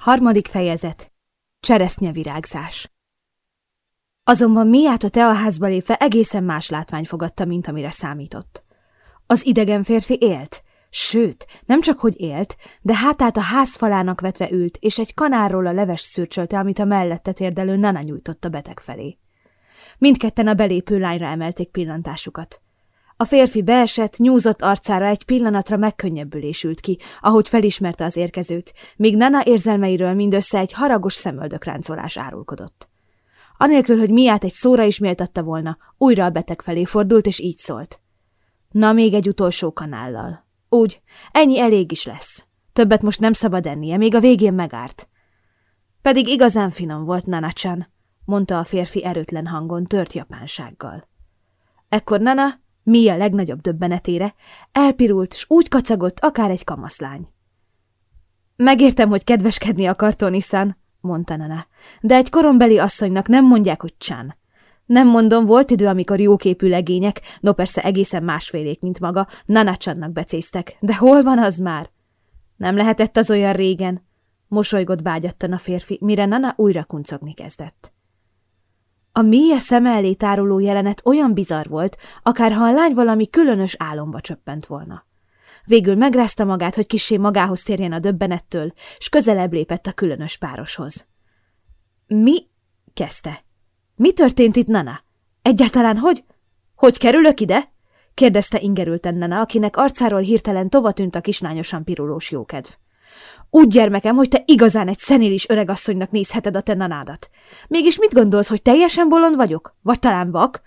Harmadik fejezet. Cseresznyevirágzás. Azonban Miát a teaházba lépve egészen más látvány fogadta, mint amire számított. Az idegen férfi élt, sőt, nem csak hogy élt, de hátát a ház falának vetve ült, és egy kanárról a levest szürcsölte, amit a mellette térdelő Nana nyújtott a beteg felé. Mindketten a belépő lányra emelték pillantásukat. A férfi beesett, nyúzott arcára egy pillanatra megkönnyebbülés ült ki, ahogy felismerte az érkezőt, míg Nana érzelmeiről mindössze egy haragos szemöldökráncolás árulkodott. Anélkül, hogy miát egy szóra is méltatta volna, újra a beteg felé fordult, és így szólt. Na, még egy utolsó kanállal. Úgy, ennyi elég is lesz. Többet most nem szabad ennie, még a végén megárt. Pedig igazán finom volt, Nana-chan, mondta a férfi erőtlen hangon, tört japánsággal. Ekkor Nana, mi a legnagyobb döbbenetére, elpirult, s úgy kacagott, akár egy kamaszlány. Megértem, hogy kedveskedni akar Tonisan, mondta Nana, de egy korombeli asszonynak nem mondják, hogy csán. Nem mondom, volt idő, amikor jóképű legények, no persze egészen másfélék, mint maga, Nanacsannak becéztek, de hol van az már? Nem lehetett az olyan régen, mosolygott bágyattan a férfi, mire Nana újra kuncogni kezdett. A mélye szeme elé táruló jelenet olyan bizarr volt, akárha a lány valami különös álomba csöppent volna. Végül megrázta magát, hogy kissé magához térjen a döbbenettől, s közelebb lépett a különös pároshoz. Mi? kezdte. Mi történt itt, Nana? Egyáltalán hogy? Hogy kerülök ide? kérdezte ingerülten Nana, akinek arcáról hirtelen tova tűnt a kislányosan pirulós jókedv. Úgy gyermekem, hogy te igazán egy szenilis öregasszonynak nézheted a te nanádat. Mégis mit gondolsz, hogy teljesen bolond vagyok? Vagy talán vak?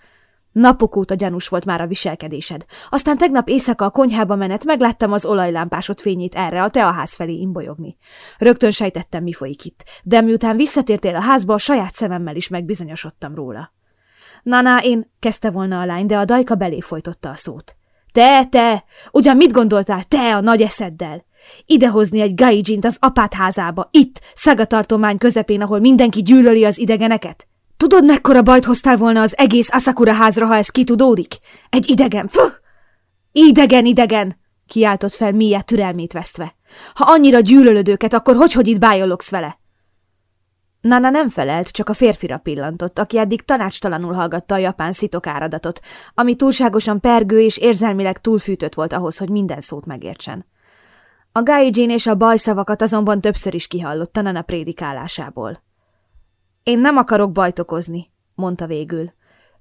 Napok óta gyanús volt már a viselkedésed. Aztán tegnap éjszaka a konyhába menet megláttam az olajlámpásod fényét erre a teaház felé imbolyogni. Rögtön sejtettem, mi folyik itt, de miután visszatértél a házba, a saját szememmel is megbizonyosodtam róla. Naná, én, kezdte volna a lány, de a dajka belé folytotta a szót. Te, te! Ugyan mit gondoltál, te a nagy eszeddel? Idehozni egy gaijint az apát házába, itt, Szagatartomány közepén, ahol mindenki gyűlöli az idegeneket? Tudod, mekkora bajt hoztál volna az egész Asakura házra, ha ez kitudódik? Egy idegen, fuh! Idegen, idegen! kiáltott fel Mia türelmét vesztve. Ha annyira gyűlölöd őket, akkor hogy, hogy itt bájologsz vele? Nana nem felelt, csak a férfira pillantott, aki eddig tanácstalanul hallgatta a japán szitok áradatot, ami túlságosan pergő és érzelmileg túlfűtött volt ahhoz, hogy minden szót megértsen. A gaijin és a bajszavakat azonban többször is kihallotta Nana prédikálásából. Én nem akarok bajt okozni, mondta végül.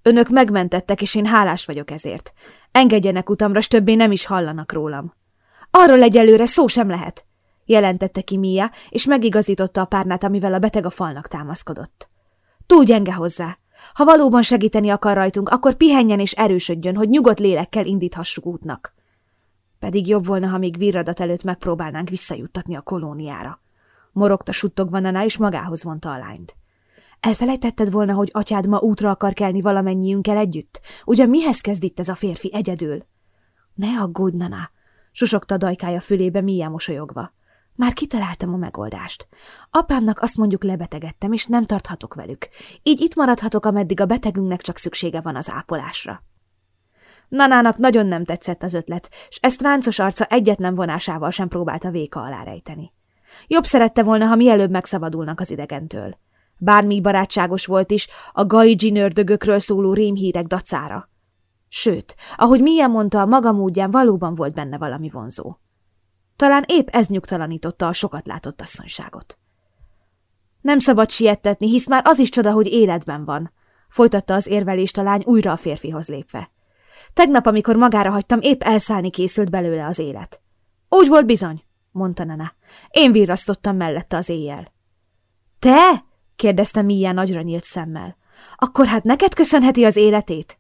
Önök megmentettek, és én hálás vagyok ezért. Engedjenek utamra, s többé nem is hallanak rólam. Arról egyelőre szó sem lehet, jelentette ki Mia, és megigazította a párnát, amivel a beteg a falnak támaszkodott. Túl gyenge hozzá. Ha valóban segíteni akar rajtunk, akkor pihenjen és erősödjön, hogy nyugodt lélekkel indíthassuk útnak. Pedig jobb volna, ha még virradat előtt megpróbálnánk visszajuttatni a kolóniára. Morogta suttogva Nana, és magához vonta a lányt. Elfelejtetted volna, hogy atyád ma útra akar kelni valamennyiünkkel együtt? Ugyan mihez kezd itt ez a férfi egyedül? Ne aggódj, Nana, susogta dajkája fülébe milyen mosolyogva. Már kitaláltam a megoldást. Apámnak azt mondjuk lebetegedtem, és nem tarthatok velük. Így itt maradhatok, ameddig a betegünknek csak szüksége van az ápolásra. Nanának nagyon nem tetszett az ötlet, s ezt ráncos arca egyetlen vonásával sem próbálta véka alá rejteni. Jobb szerette volna, ha mielőbb megszabadulnak az idegentől. Bármi barátságos volt is a gaijin ördögökről szóló rémhírek dacára. Sőt, ahogy milyen mondta, a maga módján valóban volt benne valami vonzó. Talán épp ez nyugtalanította a sokat látott asszonyságot. Nem szabad siettetni, hisz már az is csoda, hogy életben van, folytatta az érvelést a lány újra a férfihoz lépve. Tegnap, amikor magára hagytam, épp elszállni készült belőle az élet. Úgy volt bizony, mondta Nana. Én virrasztottam mellette az éjjel. Te? kérdezte Mia nagyra nyílt szemmel. Akkor hát neked köszönheti az életét?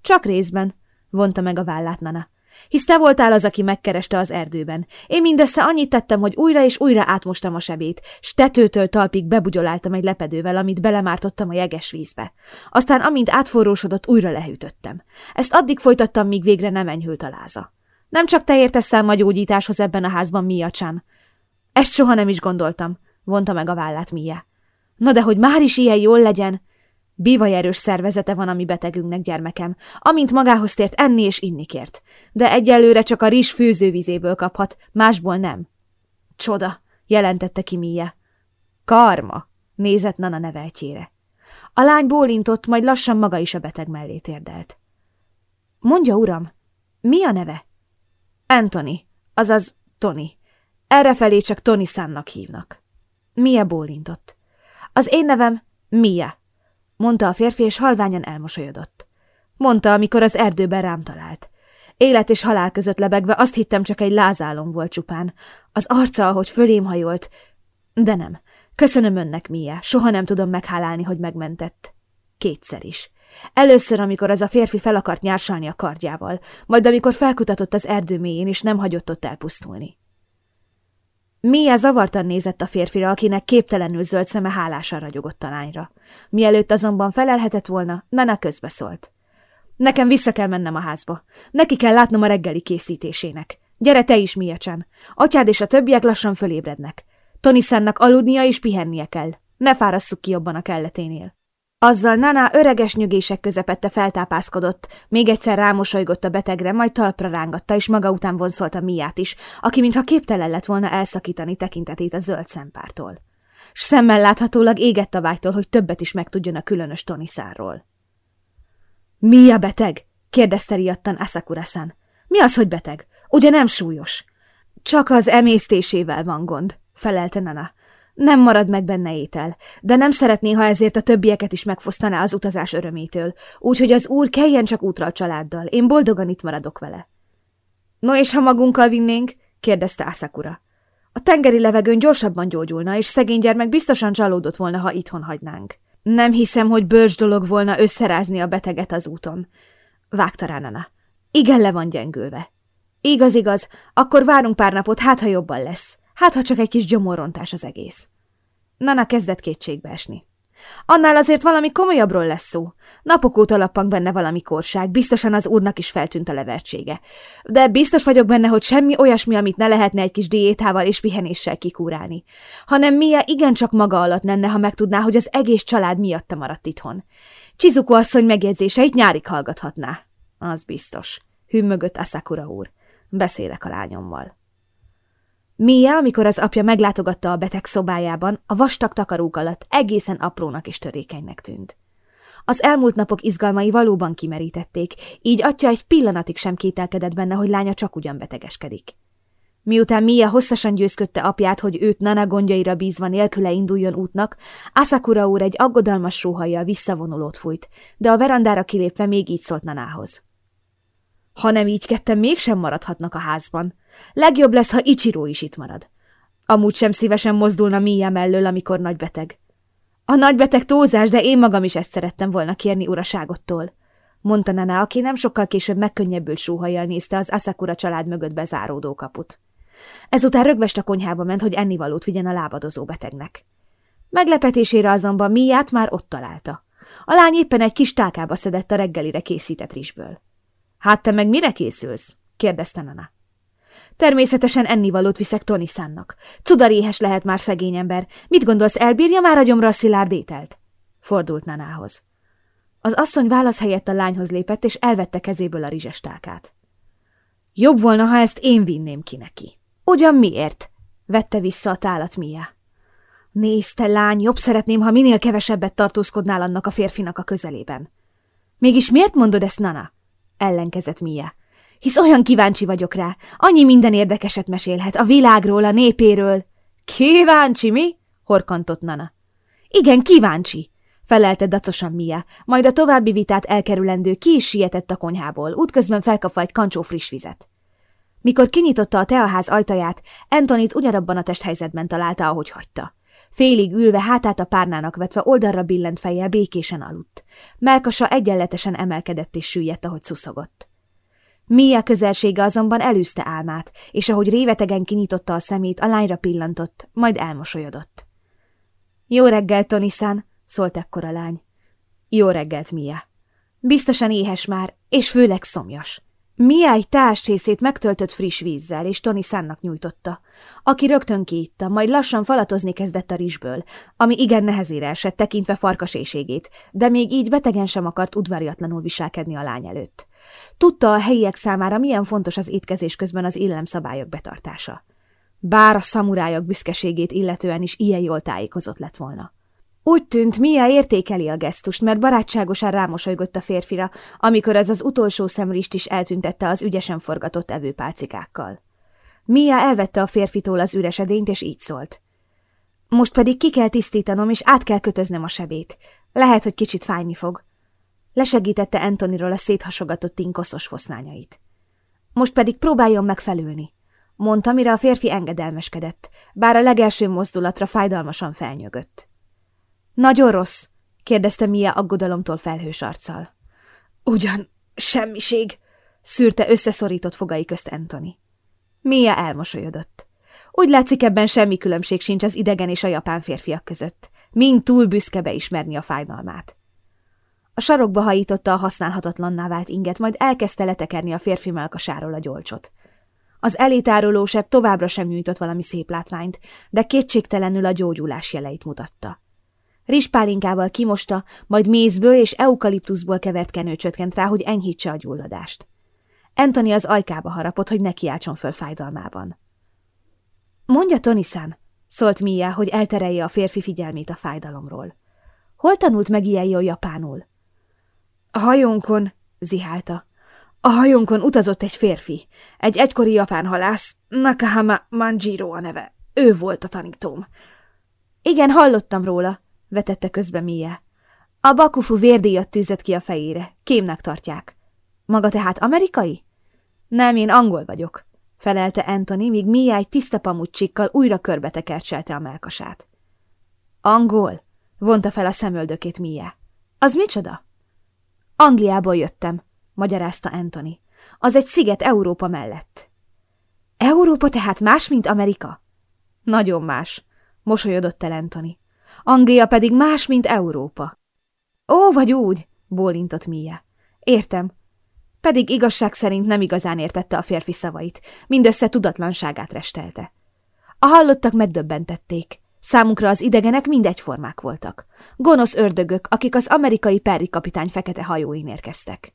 Csak részben, vonta meg a vállát Nana. Hisz te voltál az, aki megkereste az erdőben. Én mindössze annyit tettem, hogy újra és újra átmostam a sebét, s tetőtől talpig bebugyoláltam egy lepedővel, amit belemártottam a jeges vízbe. Aztán, amint átforrósodott, újra lehűtöttem. Ezt addig folytattam, míg végre nem enyhült a láza. Nem csak te értesz a gyógyításhoz ebben a házban, Mia. Ezt soha nem is gondoltam, vonta meg a vállát Mia. Na de hogy már is ilyen jól legyen! Bivaj erős szervezete van a mi betegünknek, gyermekem, amint magához tért enni és inni kért. De egyelőre csak a rizs főzővizéből kaphat, másból nem. Csoda, jelentette ki Mia. Karma, nézett Nana neveltjére. A lány bólintott, majd lassan maga is a beteg mellé térdelt. Mondja, uram, mi a neve? Anthony, azaz Tony. Errefelé csak Tony Sannak hívnak. Mia bólintott. Az én nevem Mia, mondta a férfi, és halványan elmosolyodott. Mondta, amikor az erdőben rám talált. Élet és halál között lebegve azt hittem csak egy lázálom volt csupán. Az arca, ahogy fölém hajolt. De nem. Köszönöm önnek, Mia. Soha nem tudom meghálálni, hogy megmentett. Kétszer is. Először, amikor az a férfi fel akart nyársalni a kardjával, majd amikor felkutatott az erdő mélyén, és nem hagyott ott elpusztulni. Mia zavartan nézett a férfira, akinek képtelenül zöld szeme hálásan ragyogott a lányra. Mielőtt azonban felelhetett volna, Nana közbeszólt. Nekem vissza kell mennem a házba. Neki kell látnom a reggeli készítésének. Gyere te is, Miacsan. Atyád és a többiek lassan fölébrednek. Tony Sannak aludnia és pihennie kell. Ne fárasszuk ki jobban a kelleténél. Azzal Nana öreges nyögések közepette feltápászkodott, még egyszer rámosolygott a betegre, majd talpra rángatta, és maga után vonszolta Miát is, aki mintha képtelen lett volna elszakítani tekintetét a zöld szempártól. S szemmel láthatólag égett a vágytól, hogy többet is megtudjon a különös Tony szárról. Mi a beteg? kérdezte riadtan Asakura-san. Mi az, hogy beteg? Ugye nem súlyos? Csak az emésztésével van gond, felelte Nana. Nem marad meg benne étel, de nem szeretné, ha ezért a többieket is megfosztaná az utazás örömétől, úgyhogy az úr keljen csak útra a családdal, én boldogan itt maradok vele. No és ha magunkkal vinnénk? kérdezte Asakura. A tengeri levegőn gyorsabban gyógyulna, és szegény gyermek biztosan csalódott volna, ha itthon hagynánk. Nem hiszem, hogy bölcs dolog volna összerázni a beteget az úton. Vágta rá Nana. Igen, le van gyengülve. Igaz, igaz, akkor várunk pár napot, hát ha jobban lesz. Hát ha csak egy kis gyomorrontás az egész. Nana kezdett kétségbe esni. Annál azért valami komolyabbról lesz szó. Napok óta lappang benne valami korság, biztosan az úrnak is feltűnt a levertsége. De biztos vagyok benne, hogy semmi olyasmi, amit ne lehetne egy kis diétával és pihenéssel kikúrálni. Hanem Mia igencsak maga alatt lenne, ha megtudná, hogy az egész család miatta maradt itthon. Csizuko asszony megjegyzéseit nyárig hallgathatná. Az biztos. Hümmögött Asakura úr. Beszélek a lányommal. Mia, amikor az apja meglátogatta a beteg szobájában, a vastag takarók alatt egészen aprónak és törékenynek tűnt. Az elmúlt napok izgalmai valóban kimerítették, így atya egy pillanatig sem kételkedett benne, hogy lánya csak ugyan betegeskedik. Miután Mia hosszasan győzködte apját, hogy őt Nana gondjaira bízva nélküle induljon útnak, Asakura úr egy aggodalmas sóhajjal visszavonulót fújt, de a verandára kilépve még így szólt Nanához. Ha nem így ketten mégsem maradhatnak a házban. Legjobb lesz, ha Ichiro is itt marad. Amúgy sem szívesen mozdulna Mia mellől, amikor nagybeteg. A nagybeteg túlzás, de én magam is ezt szerettem volna kérni uraságottól, mondta Nana, aki nem sokkal később megkönnyebbült sóhajjal nézte az Asakura család mögött bezáródó kaput. Ezután rögvest a konyhába ment, hogy ennivalót vigyen a lábadozó betegnek. Meglepetésére azonban Miát már ott találta. A lány éppen egy kis tálkába szedett a reggelire készített rizsből. Hát te meg mire készülsz? kérdezte Nana. Természetesen ennivalót viszek Tony Szánnak. Cudaréhes lehet már szegény ember. Mit gondolsz, elbírja már a gyomra a szilárd ételt? Fordult Nanához. Az asszony válasz helyett a lányhoz lépett, és elvette kezéből a rizsestálkát. Jobb volna, ha ezt én vinném ki neki. Ugyan miért? Vette vissza a tálat Mia. Nézd, te lány, jobb szeretném, ha minél kevesebbet tartózkodnál annak a férfinak a közelében. Mégis miért mondod ezt, Nana? ellenkezett Mia. Hisz olyan kíváncsi vagyok rá. Annyi minden érdekeset mesélhet. A világról, a népéről. Kíváncsi, mi? horkantott Nana. Igen, kíváncsi, felelte dacosan Mia, majd a további vitát elkerülendő ki is sietett a konyhából, útközben felkapva egy kancsó friss vizet. Mikor kinyitotta a teaház ajtaját, Antonit ugyanabban a testhelyzetben találta, ahogy hagyta. Félig ülve, hátát a párnának vetve oldalra billent fejjel békésen aludt. Melkasa egyenletesen emelkedett és süllyedt, ahogy szuszogott. Mia közelsége azonban elűzte álmát, és ahogy révetegen kinyitotta a szemét, a lányra pillantott, majd elmosolyodott. Jó reggelt, Toniszán, szólt ekkor a lány. Jó reggelt, Mia. Biztosan éhes már, és főleg szomjas. Mia egy társcsészét megtöltött friss vízzel, és Tony Sannak nyújtotta, aki rögtön kiitta, majd lassan falatozni kezdett a rizsből, ami igen nehezére esett, tekintve farkaséségét, de még így betegen sem akart udvariatlanul viselkedni a lány előtt. Tudta a helyiek számára, milyen fontos az étkezés közben az illemszabályok betartása. Bár a szamurájak büszkeségét illetően is ilyen jól tájékozott lett volna. Úgy tűnt, Mia értékeli a gesztust, mert barátságosan rámosolygott a férfira, amikor az az utolsó szemrist is eltüntette az ügyesen forgatott evőpálcikákkal. Mia elvette a férfitól az üres edényt, és így szólt. Most pedig ki kell tisztítanom, és át kell kötöznem a sebét. Lehet, hogy kicsit fájni fog. Lesegítette Antoniról a széthasogatott tinkoszos foszlányait. Most pedig próbáljon meg felülni, mondta, mire a férfi engedelmeskedett, bár a legelső mozdulatra fájdalmasan felnyögött. Nagyon rossz? kérdezte Mia aggodalomtól felhős arccal. Ugyan, semmiség, szűrte összeszorított fogai közt Anthony. Mia elmosolyodott. Úgy látszik, ebben semmi különbség sincs az idegen és a japán férfiak között. Mind túl büszke beismerni a fájdalmát. A sarokba hajította a használhatatlanná vált inget, majd elkezdte letekerni a férfi melkasáról a gyolcsot. Az elétárolósebb továbbra sem nyújtott valami szép látványt, de kétségtelenül a gyógyulás jeleit mutatta. Rispálinkával kimosta, majd mézből és eukaliptuszból kevert kenő csökkent rá, hogy enyhítse a gyulladást. Anthony az ajkába harapott, hogy ne kiáltson föl fájdalmában. Mondja, Tonisan, szólt Mia, hogy elterelje a férfi figyelmét a fájdalomról. Hol tanult meg ilyen jó japánul? A hajónkon, zihálta. A hajónkon utazott egy férfi, egy egykori japán halász, Nakahama Manjiro a neve. Ő volt a tanítóm. Igen, hallottam róla, vetette közbe Mia. A bakufu vérdíjat tűzött ki a fejére. Kémnek tartják. Maga tehát amerikai? Nem, én angol vagyok, felelte Anthony, míg Mia egy tiszta pamucsikkal újra körbetekercselte a melkasát. Angol? vonta fel a szemöldökét Mia. Az micsoda? Angliából jöttem, magyarázta Anthony. Az egy sziget Európa mellett. Európa tehát más, mint Amerika? Nagyon más, mosolyodott el Anthony. Anglia pedig más, mint Európa. Ó, vagy úgy, bólintott Mia. Értem. Pedig igazság szerint nem igazán értette a férfi szavait, mindössze tudatlanságát restelte. A hallottak megdöbbentették. Számunkra az idegenek mindegyformák voltak. Gonosz ördögök, akik az amerikai Perry kapitány fekete hajóin érkeztek.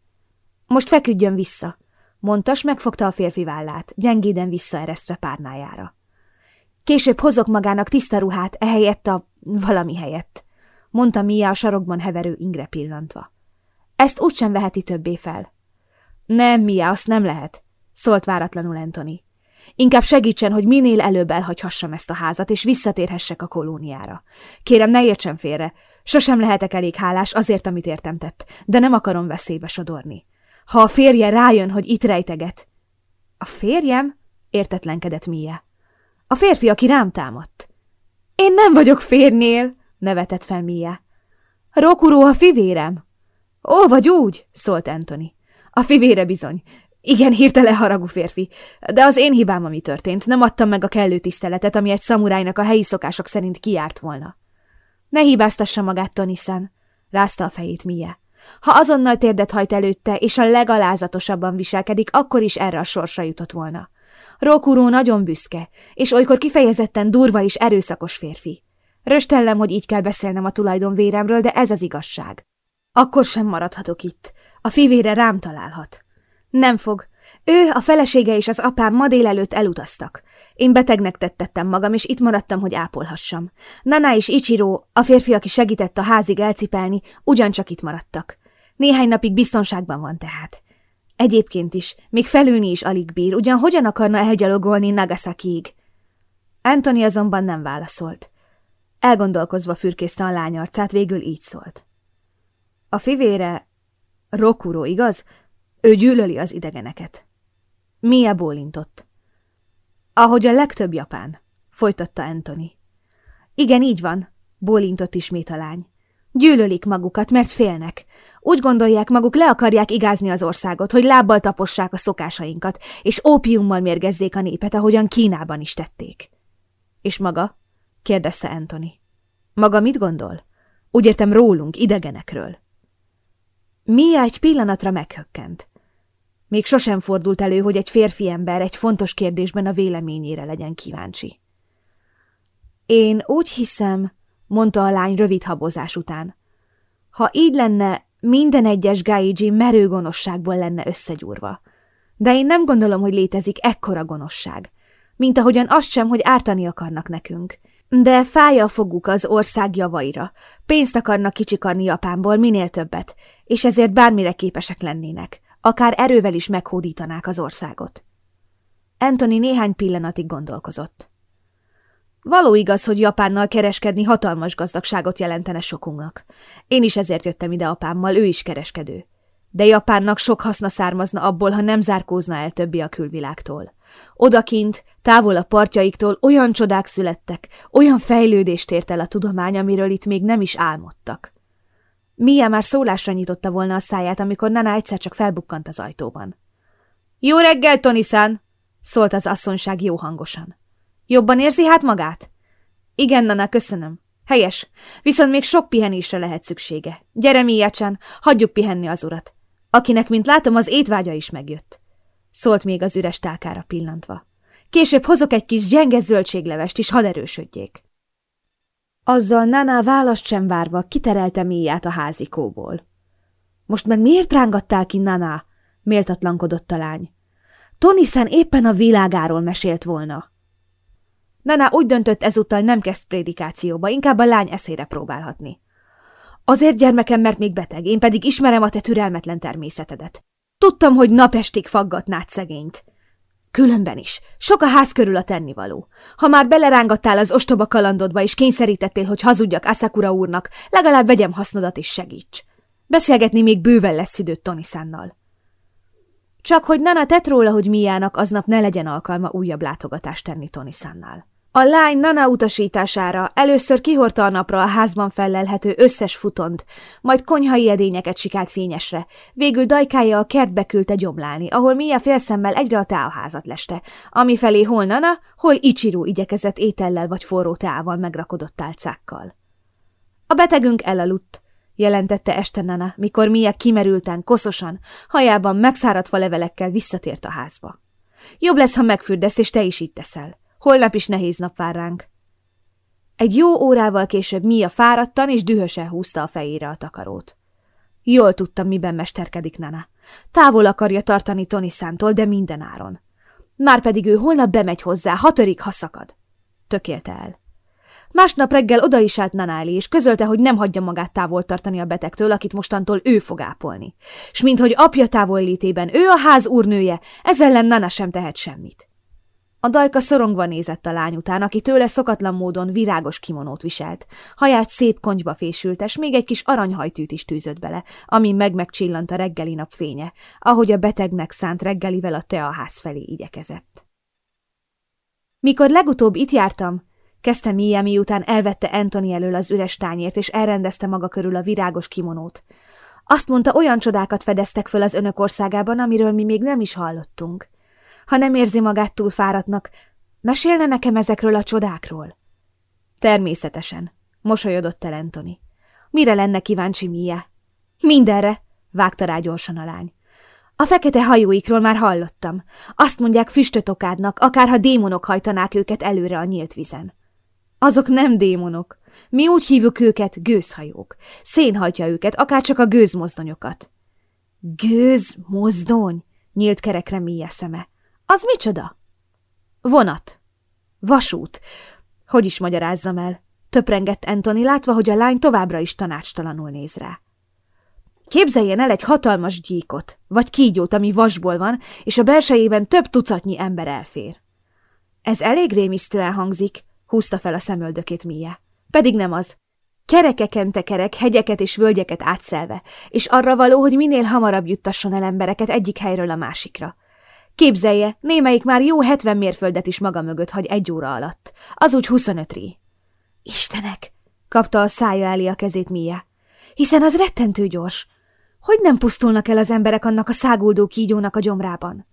Most feküdjön vissza, mondta, s megfogta a férfi vállát, gyengéden visszaeresztve párnájára. Később hozok magának tiszta ruhát, ehelyett a valami helyett, mondta Mia a sarokban heverő ingre pillantva. Ezt úgysem veheti többé fel. Nem, Mia, azt nem lehet, szólt váratlanul Anthony. Inkább segítsen, hogy minél előbb elhagyhassam ezt a házat, és visszatérhessek a kolóniára. Kérem, ne értsen félre. Sosem lehetek elég hálás azért, amit értem tett, de nem akarom veszélybe sodorni. Ha a férje rájön, hogy itt rejteget... A férjem? értetlenkedett Mia. A férfi, aki rám támadt. Én nem vagyok férnél, nevetett fel Mia. Rokuró a fivérem. Ó, vagy úgy, szólt Anthony. A fivére bizony. Igen, hirtelen haragú férfi, de az én hibám, ami történt. Nem adtam meg a kellő tiszteletet, ami egy szamurájnak a helyi szokások szerint kiárt volna. Ne hibáztassa magát, Tonisan, rázta a fejét Mia. Ha azonnal térdet hajt előtte, és a legalázatosabban viselkedik, akkor is erre a sorsra jutott volna. Rokuró nagyon büszke, és olykor kifejezetten durva és erőszakos férfi. Röstellem, hogy így kell beszélnem a tulajdonvéremről, de ez az igazság. Akkor sem maradhatok itt. A fivére rám találhat. Nem fog. Ő, a felesége és az apám ma délelőtt elutaztak. Én betegnek tettettem magam, és itt maradtam, hogy ápolhassam. Nana és Ichiro, a férfi, aki segített a házig elcipelni, ugyancsak itt maradtak. Néhány napig biztonságban van tehát. Egyébként is, még felülni is alig bír, ugyan hogyan akarna elgyalogolni Nagasakiig? Anthony azonban nem válaszolt. Elgondolkozva fürkészte a lány arcát, végül így szólt. A fivére Rokuro, igaz? Ő gyűlöli az idegeneket. Mia bólintott. Ahogy a legtöbb japán, folytatta Anthony. Igen, így van, bólintott ismét a lány. Gyűlölik magukat, mert félnek. Úgy gondolják, maguk le akarják igázni az országot, hogy lábbal tapossák a szokásainkat, és ópiummal mérgezzék a népet, ahogyan Kínában is tették. És maga? kérdezte Anthony. Maga mit gondol? Úgy értem rólunk, idegenekről. Mia egy pillanatra meghökkent. Még sosem fordult elő, hogy egy férfi ember egy fontos kérdésben a véleményére legyen kíváncsi. Én úgy hiszem, mondta a lány rövid habozás után. Ha így lenne, minden egyes Gaiji merő gonoszságból lenne összegyúrva. De én nem gondolom, hogy létezik ekkora gonoszság. mint ahogyan azt sem, hogy ártani akarnak nekünk. De fáj a foguk az ország javaira. Pénzt akarnak kicsikarni Japánból, minél többet, és ezért bármire képesek lennének. Akár erővel is meghódítanák az országot. Anthony néhány pillanatig gondolkozott. Való igaz, hogy Japánnal kereskedni hatalmas gazdagságot jelentene sokunknak. Én is ezért jöttem ide apámmal, ő is kereskedő. De Japánnak sok haszna származna abból, ha nem zárkózna el többi a külvilágtól. Odakint, távol a partjaiktól olyan csodák születtek, olyan fejlődést ért el a tudomány, amiről itt még nem is álmodtak. Mia már szólásra nyitotta volna a száját, amikor Nana egyszer csak felbukkant az ajtóban. – Jó reggel, Tony-san! – szólt az asszonyság jó hangosan. – Jobban érzi hát magát? – Igen, Nana, köszönöm. Helyes, viszont még sok pihenésre lehet szüksége. Gyere, Mia-chan, hagyjuk pihenni az urat. Akinek, mint látom, az étvágya is megjött szólt még az üres tálkára pillantva. Később hozok egy kis gyenge zöldséglevest is, hadd erősödjék. Azzal Nana választ sem várva kiterelte mélyát a házikóból. Most meg miért rángattál ki, Nana? méltatlankodott a lány. Tonisen éppen a világáról mesélt volna. Nana úgy döntött ezúttal nem kezd prédikációba, inkább a lány eszére próbálhatni. Azért gyermekem, mert még beteg, én pedig ismerem a te türelmetlen természetedet. Tudtam, hogy napestig faggatnád szegényt. Különben is. Sok a ház körül a tennivaló. Ha már belerángattál az ostoba kalandodba, és kényszerítettél, hogy hazudjak Asakura úrnak, legalább vegyem hasznodat és segíts. Beszélgetni még bőven lesz időt Toniszánnal. Csak hogy Nana tett róla, hogy Miának aznap ne legyen alkalma újabb látogatást tenni Toniszánnal. A lány Nana utasítására először kihorta a napra a házban fellelhető összes futont, majd konyhai edényeket sikált fényesre, végül dajkája a kertbe küldte gyomlálni, ahol Mia félszemmel egyre a teaházat leste, amifelé hol Nana, hol Ichiru igyekezett étellel vagy forró teával megrakodott tálcákkal. A betegünk elaludt, jelentette este Nana, mikor Mia kimerülten, koszosan, hajában megszáradt levelekkel visszatért a házba. Jobb lesz, ha megfürdesz, és te is így teszel. Holnap is nehéz nap vár ránk. Egy jó órával később Mia fáradtan és dühösen húzta a fejére a takarót. Jól tudtam, miben mesterkedik Nana. Távol akarja tartani Tony Szántól, de minden áron. Márpedig ő holnap bemegy hozzá, ha törik, ha szakad. Tökélte el. Másnap reggel oda is állt Nanáli, és közölte, hogy nem hagyja magát távol tartani a betegtől, akit mostantól ő fog ápolni. S minthogy apja távollétében ő a ház úrnője, ez ellen Nana sem tehet semmit. A dajka szorongva nézett a lány után, aki tőle szokatlan módon virágos kimonót viselt. Haját szép kongyba fésült, és még egy kis aranyhajtűt is tűzött bele, ami meg-megcsillant a reggeli napfénye, ahogy a betegnek szánt reggelivel a teaház felé igyekezett. Mikor legutóbb itt jártam, kezdte Mia, miután elvette Anthony elől az üres tányért, és elrendezte maga körül a virágos kimonót. Azt mondta, olyan csodákat fedeztek föl az önök országában, amiről mi még nem is hallottunk ha nem érzi magát túl fáradtnak. Mesélne nekem ezekről a csodákról? Természetesen, mosolyodott el Anthony. Mire lenne kíváncsi Mia? Mindenre, vágta rá gyorsan a lány. A fekete hajóikról már hallottam. Azt mondják, füstöt okádnak, akárha démonok hajtanák őket előre a nyílt vizen. Azok nem démonok. Mi úgy hívjuk őket gőzhajók. Szén hajtja őket, akárcsak a gőzmozdonyokat. Gőzmozdony? Nyílt kerekre Mia szeme. Az micsoda? Vonat. Vasút. Hogy is magyarázzam el? Töprengett Anthony, látva, hogy a lány továbbra is tanácstalanul néz rá. Képzeljen el egy hatalmas gyíkot, vagy kígyót, ami vasból van, és a belsejében több tucatnyi ember elfér. Ez elég rémisztően hangzik, húzta fel a szemöldökét Mia. Pedig nem az. Kerekeken tekerek, hegyeket és völgyeket átszelve, és arra való, hogy minél hamarabb juttasson el embereket egyik helyről a másikra. Képzelje, némelyik már jó hetven mérföldet is maga mögött hagy egy óra alatt. Az úgy huszonöt ré. Istenek! kapta a szája elé a kezét Mia. Hiszen az rettentő gyors. Hogy nem pusztulnak el az emberek annak a száguldó kígyónak a gyomrában?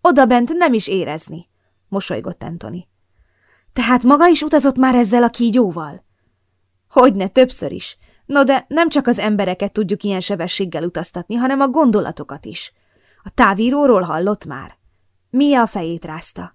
Oda bent nem is érezni, mosolygott Anthony. Tehát maga is utazott már ezzel a kígyóval? Hogyne, többször is. No de nem csak az embereket tudjuk ilyen sebességgel utaztatni, hanem a gondolatokat is. A távíróról hallott már? Mia a fejét rázta.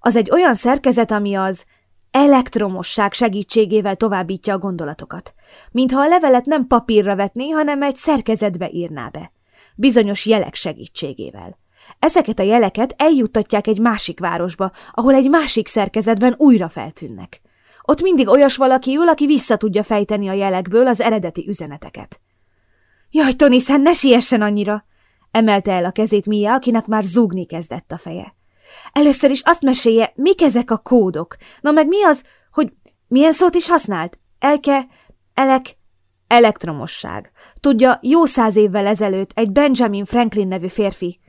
Az egy olyan szerkezet, ami az elektromosság segítségével továbbítja a gondolatokat. Mintha a levelet nem papírra vetné, hanem egy szerkezetbe írná be. Bizonyos jelek segítségével. Ezeket a jeleket eljuttatják egy másik városba, ahol egy másik szerkezetben újra feltűnnek. Ott mindig olyas valaki ül, aki vissza tudja fejteni a jelekből az eredeti üzeneteket. Jaj, Tony, ne siessen annyira! Emelte el a kezét Mia, akinek már zúgni kezdett a feje. Először is azt mesélje, mik ezek a kódok. Na meg mi az, hogy milyen szót is használt? Elke, elek, elektromosság. Tudja, jó száz évvel ezelőtt egy Benjamin Franklin nevű férfi.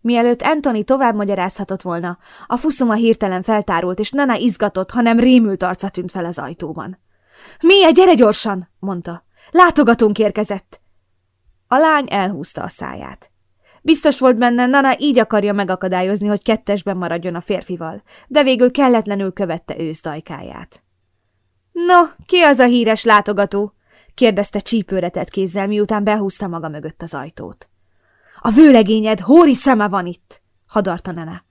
Mielőtt Anthony tovább magyarázhatott volna, a fuszoma hirtelen feltárult, és Nana izgatott, hanem rémült arca tűnt fel az ajtóban. – Mia, gyere gyorsan! – mondta. – Látogatónk érkezett! A lány elhúzta a száját. Biztos volt benne, Nana így akarja megakadályozni, hogy kettesben maradjon a férfival, de végül kelletlenül követte őszdajkáját. – No, ki az a híres látogató? – kérdezte csípőre tett kézzel, miután behúzta maga mögött az ajtót. – A vőlegényed, Hóri szeme van itt! – hadarta Nana.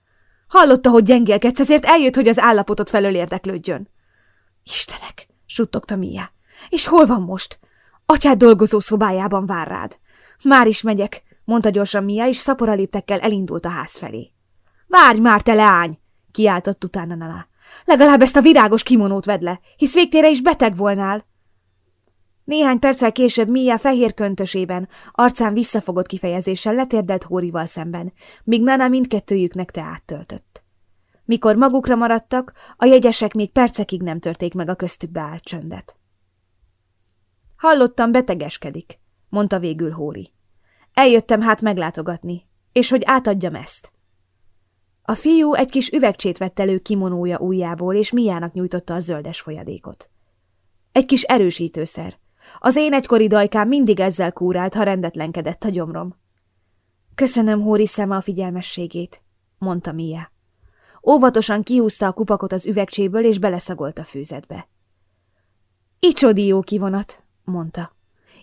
Hallotta, hogy gyengélkedsz, ezért eljött, hogy az állapotot felől érdeklődjön. – Istenek! – suttogta Mia. – És hol van most? Atyád dolgozó szobájában vár rád. Már is megyek, mondta gyorsan Mia, és szapora léptekkel elindult a ház felé. Várj már, te leány! kiáltott utána Nala. Legalább ezt a virágos kimonót vedd le, hisz végtére is beteg volnál. Néhány perccel később Mia fehér köntösében, arcán visszafogott kifejezéssel letérdelt Hórival szemben, míg Nana mindkettőjüknek teát töltött. Mikor magukra maradtak, a jegyesek még percekig nem törték meg a köztük beállt csöndet. Hallottam, betegeskedik, mondta végül Hóri. Eljöttem hát meglátogatni, és hogy átadjam ezt. A fiú egy kis üvegcsét vett elő kimonója ujjából, és Miának nyújtotta a zöldes folyadékot. Egy kis erősítőszer. Az én egykori dajkám mindig ezzel kúrált, ha rendetlenkedett a gyomrom. Köszönöm Hóri szeme a figyelmességét, mondta Mia. Óvatosan kihúzta a kupakot az üvegcséből, és beleszagolt a fűzetbe. Icsodi jó kivonat, mondta.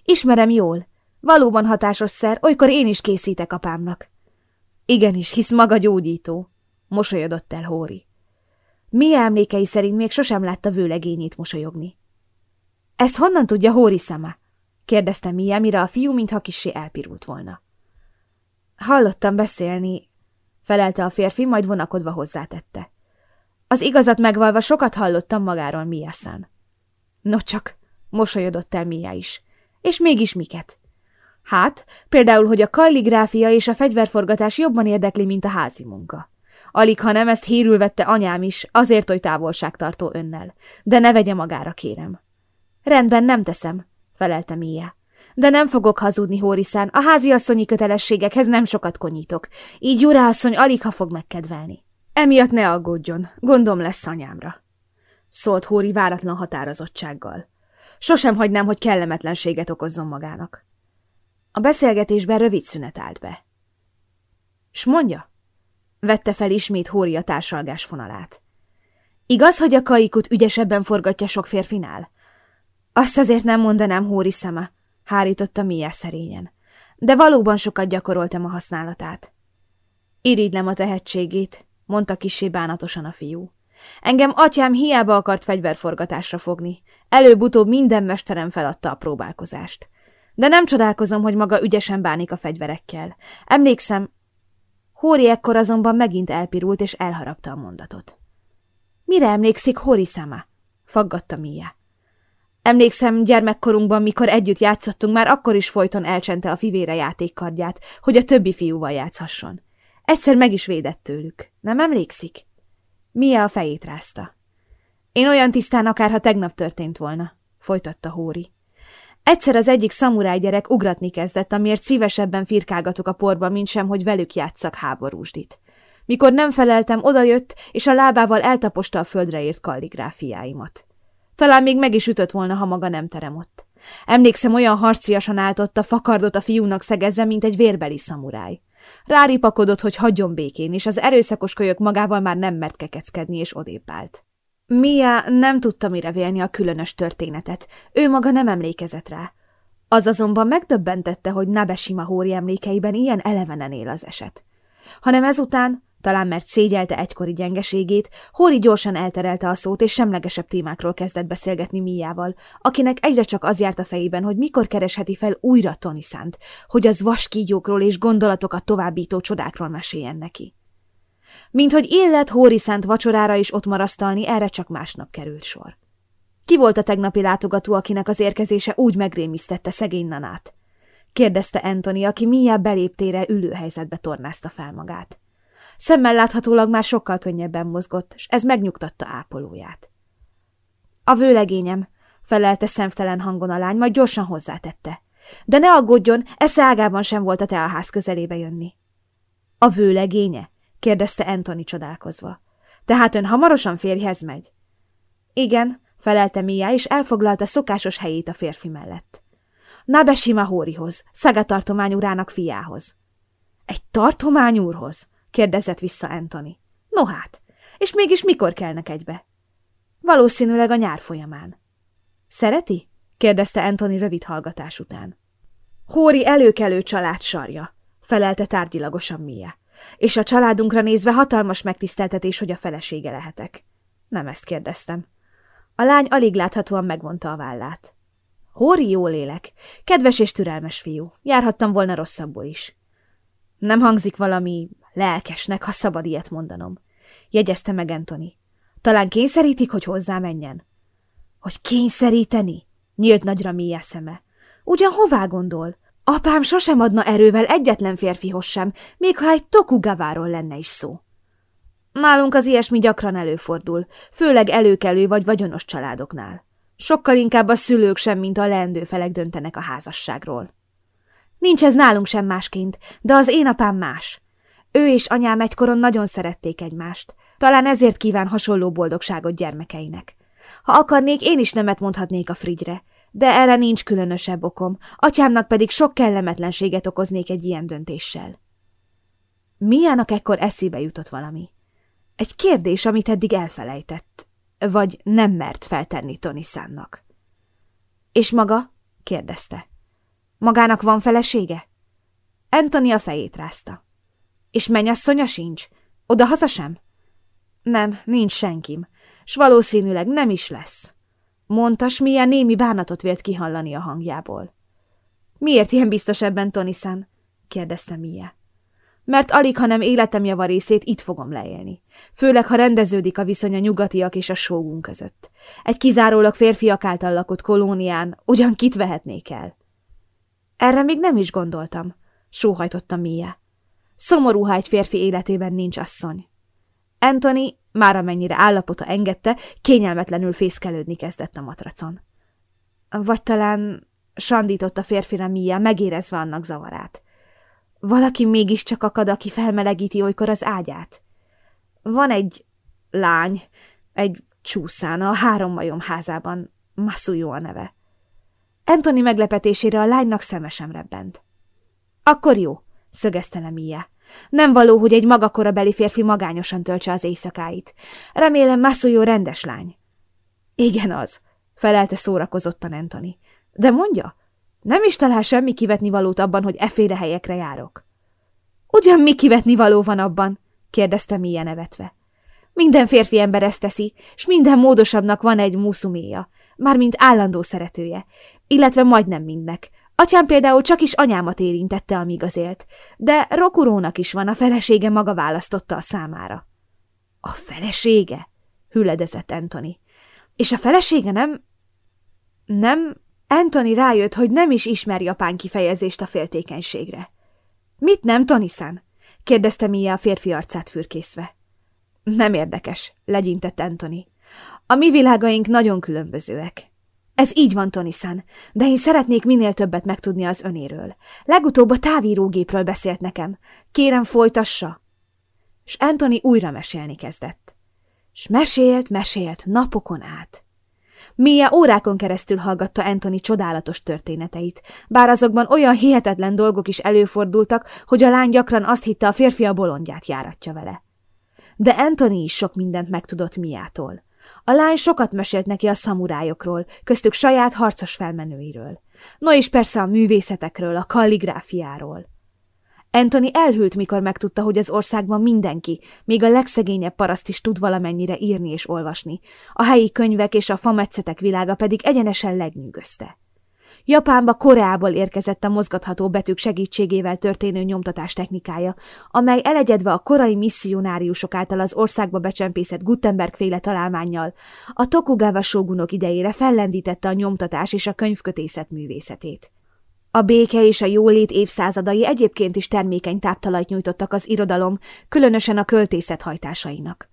Ismerem jól. Valóban hatásos szer, olykor én is készítek apámnak. Igenis, hisz maga gyógyító, mosolyodott el Hóri. Mi emlékei szerint még sosem látta vőlegényét mosolyogni. Ezt honnan tudja Hóri szeme? kérdezte Mia, mire a fiú mintha kissé elpirult volna. Hallottam beszélni, felelte a férfi, majd vonakodva hozzátette. Az igazat megvalva sokat hallottam magáról Mia-szán. No csak, mosolyodott el Mia is. És mégis miket? Hát, például, hogy a kalligráfia és a fegyverforgatás jobban érdekli, mint a házi munka. Alig, ha nem ezt hírül vette anyám is, azért, hogy távolságtartó önnel. De ne vegye magára, kérem. Rendben, nem teszem, felelte Mia. De nem fogok hazudni, Hóriszán, a háziasszonyi kötelességekhez nem sokat konyítok, így Jura asszony alig ha fog megkedvelni. Emiatt ne aggódjon, gondom lesz anyámra. Szólt Hóri váratlan határozottsággal. Sosem hagynám, hogy kellemetlenséget okozzon magának. A beszélgetésben rövid szünet állt be. S mondja? Vette fel ismét Hóri a társalgás fonalát. Igaz, hogy a kaikut ügyesebben forgatja sok férfinál? Azt azért nem mondanám Hóri szeme, hárította Mia szerényen. De valóban sokat gyakoroltam a használatát. Irigylem a tehetségét, mondta kisé bánatosan a fiú. Engem atyám hiába akart fegyverforgatásra fogni. Előbb-utóbb minden mesterem feladta a próbálkozást. De nem csodálkozom, hogy maga ügyesen bánik a fegyverekkel. Emlékszem, Hóri ekkor azonban megint elpirult és elharapta a mondatot. Mire emlékszik Hóri szama? Faggatta Mia. Emlékszem, gyermekkorunkban, mikor együtt játszottunk, már akkor is folyton elcsente a fivére játékkardját, hogy a többi fiúval játszhasson. Egyszer meg is védett tőlük. Nem emlékszik? Mia a fejét rázta. Én olyan tisztán akár, ha tegnap történt volna, folytatta Hóri. Egyszer az egyik szamuráj gyerek ugratni kezdett, amiért szívesebben firkálgatok a porba, mint sem, hogy velük játszak háborúsdit. Mikor nem feleltem, odajött, és a lábával eltaposta a földre írt kalligráfiáimat. Talán még meg is ütött volna, ha maga nem teremott. Emlékszem, olyan harciasan áltott a fakardot a fiúnak szegezve, mint egy vérbeli szamuráj. Ráripakodott, hogy hagyjon békén, és az erőszakos kölyök magával már nem mert kekeckedni, és odébb állt. Mia nem tudta mire vélni a különös történetet, ő maga nem emlékezett rá. Az azonban megdöbbentette, hogy Nabeshima Hóri emlékeiben ilyen elevenen él az eset. Hanem ezután Talán mert szégyelte egykori gyengeségét, Hóri gyorsan elterelte a szót, és semlegesebb témákról kezdett beszélgetni Miával, akinek egyre csak az járt a fejében, hogy mikor keresheti fel újra Tony Szánt, hogy az vaskígyókról és gondolatokat továbbító csodákról meséljen neki. Mint hogy illet Hóri Szánt vacsorára is ott marasztalni, erre csak másnap került sor. Ki volt a tegnapi látogató, akinek az érkezése úgy megrémisztette szegény Nanát? kérdezte Anthony, aki Mia beléptére ülőhelyzetbe tornázta fel magát. Szemmel láthatólag már sokkal könnyebben mozgott, és ez megnyugtatta ápolóját. A vőlegényem, felelte szemtelen hangon a lány, majd gyorsan hozzátette. De ne aggódjon, esze ágában sem volt a teaház közelébe jönni. A vőlegénye? Kérdezte Anthony csodálkozva. Tehát ön hamarosan férjhez megy? Igen, felelte Mia, és elfoglalta szokásos helyét a férfi mellett. Nabesima Hórihoz, Szaga tartományúrának fiához. Egy tartományúrhoz? kérdezett vissza Anthony. No hát, és mégis mikor kelnek egybe? Valószínűleg a nyár folyamán. Szereti? kérdezte Anthony rövid hallgatás után. Hóri előkelő család sarja, felelte tárgyilagosan Mia. És a családunkra nézve hatalmas megtiszteltetés, hogy a felesége lehetek. Nem ezt kérdeztem. A lány alig láthatóan megvonta a vállát. Hóri jó lélek, kedves és türelmes fiú, járhattam volna rosszabbul is. Nem hangzik valami lelkesnek, ha szabad ilyet mondanom, jegyezte meg Anthony. Talán kényszerítik, hogy hozzá menjen. Hogy kényszeríteni? Nyílt nagyra Mia szeme. Ugyan hová gondol? Apám sosem adna erővel egyetlen férfihoz sem, még ha egy Tokugaváról lenne is szó. Nálunk az ilyesmi gyakran előfordul, főleg előkelő vagy vagyonos családoknál. Sokkal inkább a szülők sem, mint a leendő felek döntenek a házasságról. Nincs ez nálunk sem másként, de az én apám más. Ő és anyám egykoron nagyon szerették egymást. Talán ezért kíván hasonló boldogságot gyermekeinek. Ha akarnék, én is nemet mondhatnék a Frigyre, de erre nincs különösebb okom, atyámnak pedig sok kellemetlenséget okoznék egy ilyen döntéssel. Miának ekkor eszébe jutott valami? Egy kérdés, amit eddig elfelejtett, vagy nem mert feltenni Tony Szánnak. És maga? kérdezte. Magának van felesége? Anthony a fejét rázta. És mennyasszonya sincs? Oda haza sem? Nem, nincs senkim, s valószínűleg nem is lesz. Mondtas, milyen némi bánatot vélt kihallani a hangjából. Miért ilyen biztos ebben, Tony-san? kérdezte Mia. Mert alig, hanem életem javarészét itt fogom leélni. Főleg, ha rendeződik a viszony a nyugatiak és a sógun között. Egy kizárólag férfiak által lakott kolónián ugyan kit vehetnék el? Erre még nem is gondoltam, sóhajtotta Mia. Szomorú, ha egy férfi életében nincs asszony. Anthony, már amennyire állapota engedte, kényelmetlenül fészkelődni kezdett a matracon. Vagy talán sandított a férfire Mia, megérezve annak zavarát. Valaki mégiscsak akad, aki felmelegíti olykor az ágyát. Van egy lány, egy csúszán a három majom házában, Masuyo a neve. Anthony meglepetésére a lánynak szemesen rebbent. Akkor jó, szögezte le Mia. Nem való, hogy egy magakorabeli férfi magányosan töltse az éjszakáit. Remélem Masuyo rendes lány. Igen az, felelte szórakozottan Anthony. De mondja, nem is talál semmi kivetni valót abban, hogy eféle helyekre járok. Ugyan mi kivetni való van abban? kérdezte Mia nevetve. Minden férfi ember ezt teszi, s minden módosabbnak van egy muszuméja, mármint állandó szeretője, illetve majdnem mindnek. Atyám például csak is anyámat érintette, amíg az élt, de Rokurónak is van, a felesége maga választotta a számára. A felesége? hüledezett Anthony. És a felesége nem... Nem... Anthony rájött, hogy nem is ismeri apán kifejezést a féltékenységre. Mit nem, Tony-san? kérdezte Mia a férfi arcát fürkészve. Nem érdekes, legyintett Anthony. A mi világaink nagyon különbözőek. Ez így van, Tony-san, de én szeretnék minél többet megtudni az önéről. Legutóbb a távírógépről beszélt nekem. Kérem, folytassa. És Anthony újra mesélni kezdett. S mesélt, mesélt napokon át. Mia órákon keresztül hallgatta Anthony csodálatos történeteit, bár azokban olyan hihetetlen dolgok is előfordultak, hogy a lány gyakran azt hitte, a férfi a bolondját járatja vele. De Anthony is sok mindent megtudott Miától. A lány sokat mesélt neki a szamurájokról, köztük saját harcos felmenőiről. No és persze a művészetekről, a kalligráfiáról. Anthony elhűlt, mikor megtudta, hogy az országban mindenki, még a legszegényebb paraszt is tud valamennyire írni és olvasni. A helyi könyvek és a fametszetek világa pedig egyenesen legnyűgözte. Japánba Koreából érkezett a mozgatható betűk segítségével történő nyomtatás technikája, amely elegyedve a korai misszionáriusok által az országba becsempészett Gutenberg féle találmányjal, a Tokugawa sógunok idejére fellendítette a nyomtatás és a könyvkötészet művészetét. A béke és a jólét évszázadai egyébként is termékeny táptalajt nyújtottak az irodalom, különösen a költészet hajtásainak.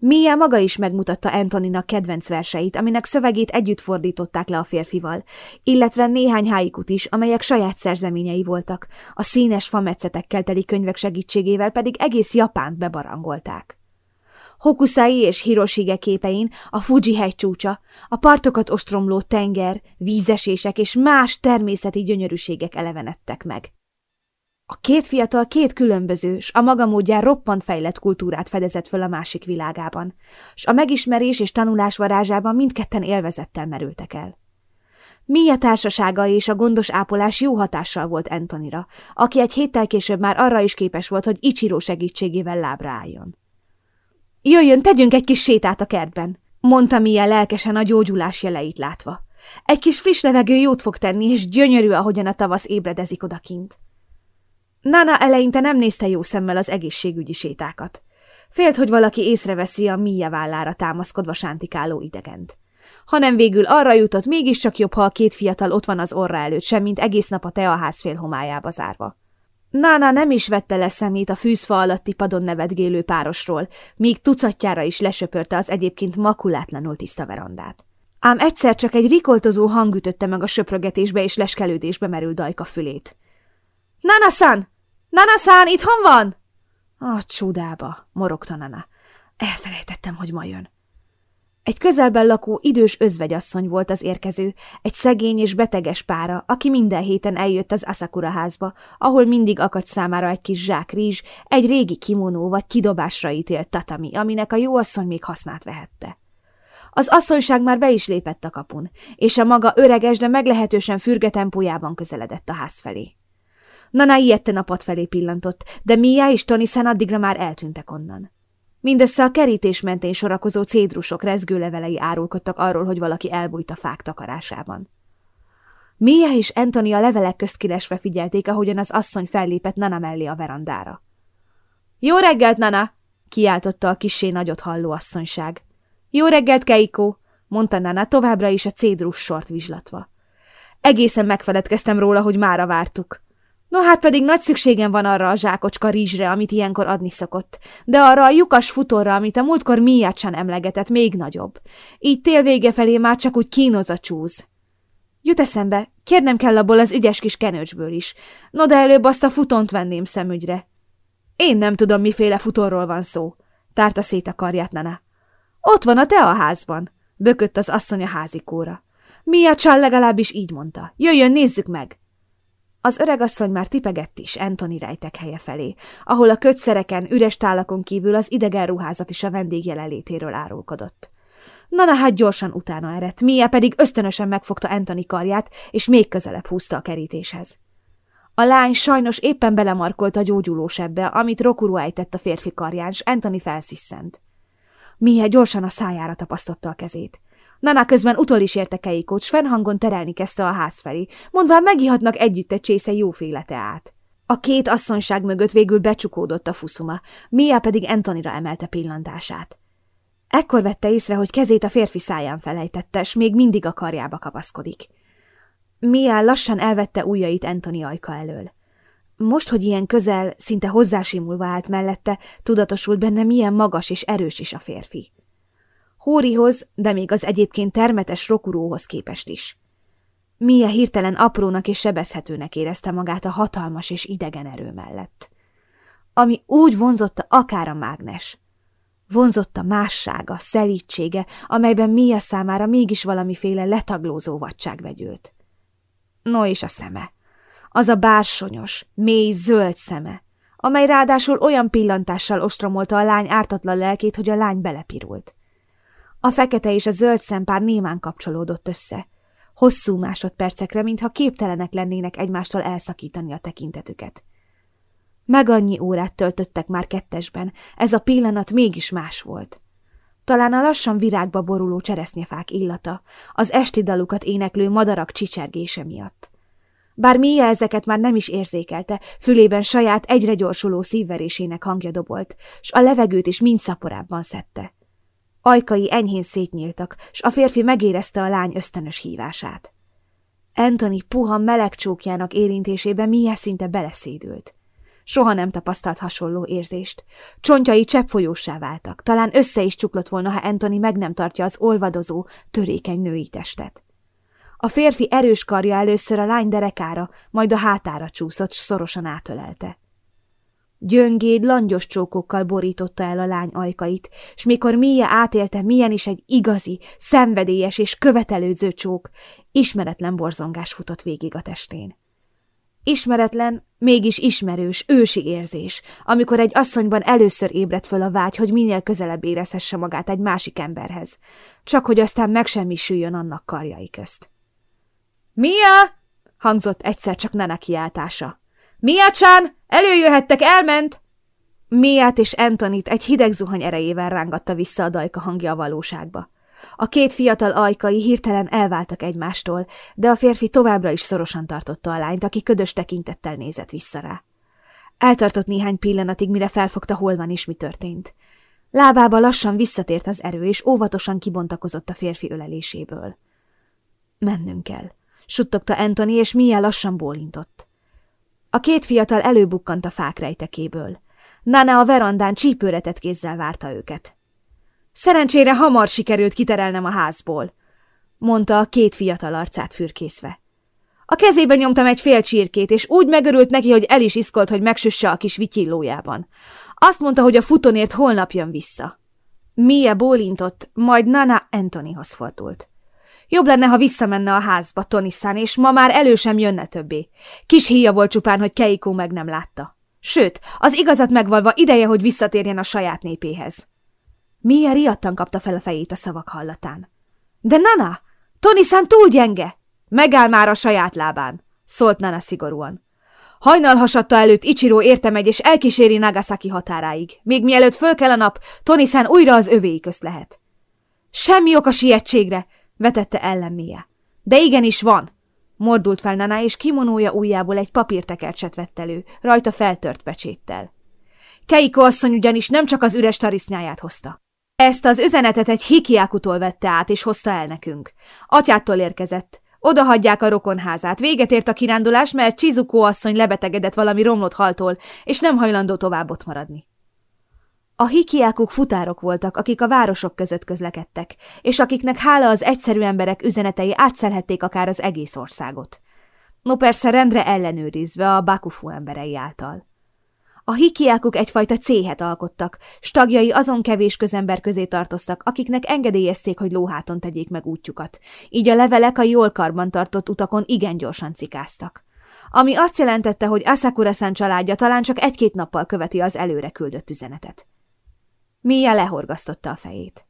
Mia maga is megmutatta Antoninak kedvenc verseit, aminek szövegét együtt fordították le a férfival, illetve néhány háikut is, amelyek saját szerzeményei voltak, a színes fametszetekkel teli könyvek segítségével pedig egész Japánt bebarangolták. Hokusai és Hiroshige képein a Fuji hegy csúcsa, a partokat ostromló tenger, vízesések és más természeti gyönyörűségek elevenedtek meg. A két fiatal két különböző, s a maga módján roppant fejlett kultúrát fedezett föl a másik világában, s a megismerés és tanulás varázsában mindketten élvezettel merültek el. Mia társasága és a gondos ápolás jó hatással volt Antonira, aki egy héttel később már arra is képes volt, hogy Ichiro segítségével lábra álljon. Jöjjön, tegyünk egy kis sétát a kertben, mondta Mia lelkesen a gyógyulás jeleit látva. Egy kis friss levegő jót fog tenni, és gyönyörű, ahogyan a tavasz ébredezik odakint. Nana eleinte nem nézte jó szemmel az egészségügyi sétákat. Félt, hogy valaki észreveszi a Mia vállára támaszkodva sántikáló idegent. Hanem végül arra jutott, mégiscsak jobb, ha a két fiatal ott van az orra előtt, semmint egész nap a teaház fél homályába zárva. Nána nem is vette le szemét a fűzfa alatti padon nevetgélő párosról, míg tucatjára is lesöpörte az egyébként makulátlanul tiszta verandát. Ám egyszer csak egy rikoltozó hang ütötte meg a söprögetésbe és leskelődésbe merül Dajka fülét. – Nana-san! Nana-san, itthon van? – A csudába, morogta Nana. Elfelejtettem, hogy ma jön. Egy közelben lakó idős özvegyasszony volt az érkező, egy szegény és beteges pára, aki minden héten eljött az Asakura házba, ahol mindig akadt számára egy kis zsák rizs, egy régi kimonó vagy kidobásra ítélt tatami, aminek a jó asszony még hasznát vehette. Az asszonyság már be is lépett a kapun, és a maga öreges, de meglehetősen fürge tempójában közeledett a ház felé. Nana ilyetten a pad felé pillantott, de Mia és Tony addigra már eltűntek onnan. Mindössze a kerítés mentén sorakozó cédrusok rezgőlevelei árulkodtak arról, hogy valaki elbújt a fák takarásában. Mia és Anthony a levelek közt kilesve figyelték, ahogyan az asszony fellépett Nana mellé a verandára. – Jó reggelt, Nana! – kiáltotta a kisé nagyot halló asszonyság. – Jó reggelt, Keiko! – mondta Nana továbbra is a cédrus sort vizslatva. Egészen megfeledkeztem róla, hogy mára vártuk. No hát pedig nagy szükségem van arra a zsákocska rizsre, amit ilyenkor adni szokott, de arra a lyukas futorra, amit a múltkor Miácsan emlegetett, még nagyobb. Így tél vége felé már csak úgy kínoz a csúz. Jut eszembe, kérnem kell abból az ügyes kis kenőcsből is. No de előbb azt a futont venném szemügyre. Én nem tudom, miféle futorról van szó, tárta szét a karját Nana. Ott van a te a házban, bökött az asszony a házikóra. Miácsan legalábbis így mondta. Jöjjön, nézzük meg! Az öregasszony már tipegett is Anthony rejtek helye felé, ahol a kötszereken, üres tálakon kívül az idegen ruházat is a vendég jelenlétéről árulkodott. Nana hát gyorsan utána eredt, Mia pedig ösztönösen megfogta Anthony karját, és még közelebb húzta a kerítéshez. A lány sajnos éppen belemarkolt a gyógyulósebbe, amit Rokuru ejtett a férfi karján, s Anthony felsziszent. Mia gyorsan a szájára tapasztotta a kezét. Nana közben utol is érte Keikót, s fennhangon terelni kezdte a ház felé, mondván megihatnak együtt egy csésze jóféle teát. A két asszonyság mögött végül becsukódott a fuszuma, Mia pedig Antonira emelte pillantását. Ekkor vette észre, hogy kezét a férfi száján felejtette, s még mindig a karjába kapaszkodik. Mia lassan elvette ujjait Antoni ajka elől. Most, hogy ilyen közel, szinte hozzásimulva állt mellette, tudatosult benne, milyen magas és erős is a férfi. Hórihoz, de még az egyébként termetes rokuróhoz képest is. Mia hirtelen aprónak és sebezhetőnek érezte magát a hatalmas és idegen erő mellett. Ami úgy vonzotta akár a mágnes. Vonzotta mássága, szelítsége, amelyben Mia számára mégis valamiféle letaglózó vadság vegyült. No és a szeme. Az a bársonyos, mély, zöld szeme, amely ráadásul olyan pillantással ostromolta a lány ártatlan lelkét, hogy a lány belepirult. A fekete és a zöld szempár némán kapcsolódott össze. Hosszú másodpercekre, mintha képtelenek lennének egymástól elszakítani a tekintetüket. Meg annyi órát töltöttek már kettesben, ez a pillanat mégis más volt. Talán a lassan virágba boruló cseresznyefák illata, az esti dalukat éneklő madarak csicsergése miatt. Bár Mia ezeket már nem is érzékelte, fülében saját egyre gyorsuló szívverésének hangja dobolt, s a levegőt is mind szaporábban szedte. Ajkai enyhén szétnyíltak, s a férfi megérezte a lány ösztönös hívását. Anthony puha meleg csókjának érintésébe Mia szinte beleszédült. Soha nem tapasztalt hasonló érzést. Csontjai cseppfolyósá váltak, talán össze is csuklott volna, ha Anthony meg nem tartja az olvadozó, törékeny női testet. A férfi erős karja először a lány derekára, majd a hátára csúszott, s szorosan átölelte. Gyöngéd, langyos csókokkal borította el a lány ajkait, s mikor Mia átélte, milyen is egy igazi, szenvedélyes és követelőző csók, ismeretlen borzongás futott végig a testén. Ismeretlen, mégis ismerős, ősi érzés, amikor egy asszonyban először ébredt föl a vágy, hogy minél közelebb érezhesse magát egy másik emberhez, csak hogy aztán megsemmisüljön annak karjai közt. – Mia! – hangzott egyszer csak Nana kiáltása. – Mia-chan! Előjöhettek, elment! Miát és Antonit egy hideg zuhany erejével rángatta vissza a dajka hangja a valóságba. A két fiatal ajkai hirtelen elváltak egymástól, de a férfi továbbra is szorosan tartotta a lányt, aki ködös tekintettel nézett vissza rá. Eltartott néhány pillanatig, mire felfogta, hol van és mi történt. Lábába lassan visszatért az erő, és óvatosan kibontakozott a férfi öleléséből. Mennünk kell, suttogta Anthony, és Mia lassan bólintott. A két fiatal előbukkant a fák rejtekéből. Nana a verandán csípőretett kézzel várta őket. Szerencsére hamar sikerült kiterelnem a házból, mondta a két fiatal arcát fürkészve. A kezébe nyomtam egy fél csirkét, és úgy megörült neki, hogy el is iszkolt, hogy megsüsse a kis vityillójában. Azt mondta, hogy a futonért holnap jön vissza. Mia bólintott, majd Nana Anthonyhoz fordult. Jobb lenne, ha visszamenne a házba, Toniszán, és ma már elő sem jönne többé. Kis híja volt csupán, hogy Keiko meg nem látta. Sőt, az igazat megvalva ideje, hogy visszatérjen a saját népéhez. Mia riadtan kapta fel a fejét a szavak hallatán. De Nana, Toniszán túl gyenge! Megáll már a saját lábán, szólt Nana szigorúan. Hajnal hasadta előtt Ichiro érte megy, és elkíséri Nagasaki határáig. Még mielőtt föl kell a nap, Toniszán újra az övéi közt lehet. Semmi ok a sietségre, vetette ellen Mia. De igenis van! Mordult fel Nana, és kimonója ujjából egy papírtekercset vett elő, rajta feltört pecséttel. Keiko asszony ugyanis nem csak az üres tarisznyáját hozta. Ezt az üzenetet egy hikiákutól vette át, és hozta el nekünk. Atyától érkezett. Oda hagyják a rokonházát. Véget ért a kirándulás, mert Csizuko asszony lebetegedett valami romlott haltól, és nem hajlandó tovább ott maradni. A hikiákuk futárok voltak, akik a városok között közlekedtek, és akiknek hála az egyszerű emberek üzenetei átszelhették akár az egész országot. No persze rendre ellenőrizve a Bakufu emberei által. A hikiákuk egyfajta céhet alkottak, stagjai azon kevés közember közé tartoztak, akiknek engedélyezték, hogy lóháton tegyék meg útjukat, így a levelek a jól karban tartott utakon igen gyorsan cikáztak. Ami azt jelentette, hogy Asakura-san családja talán csak egy-két nappal követi az előre küldött üzenetet. Mia lehorgasztotta a fejét.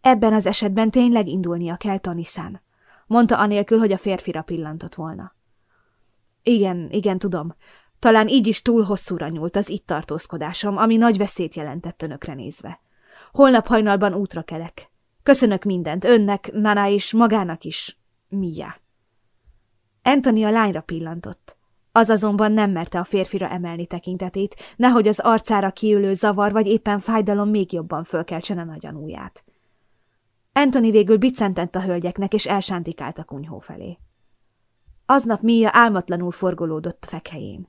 Ebben az esetben tényleg indulnia kell Toniszán, mondta anélkül, hogy a férfira pillantott volna. Igen, igen, tudom. Talán így is túl hosszúra nyúlt az itt tartózkodásom, ami nagy veszélyt jelentett önökre nézve. Holnap hajnalban útra kelek. Köszönök mindent, önnek, Nana és magának is, Mia. Anthony a lányra pillantott. Az azonban nem merte a férfira emelni tekintetét, nehogy az arcára kiülő zavar vagy éppen fájdalom még jobban fölkeltsene a nagyanúját. Anthony végül bicentett a hölgyeknek, és elsántikált a kunyhó felé. Aznap Mia álmatlanul forgolódott fekhelyén.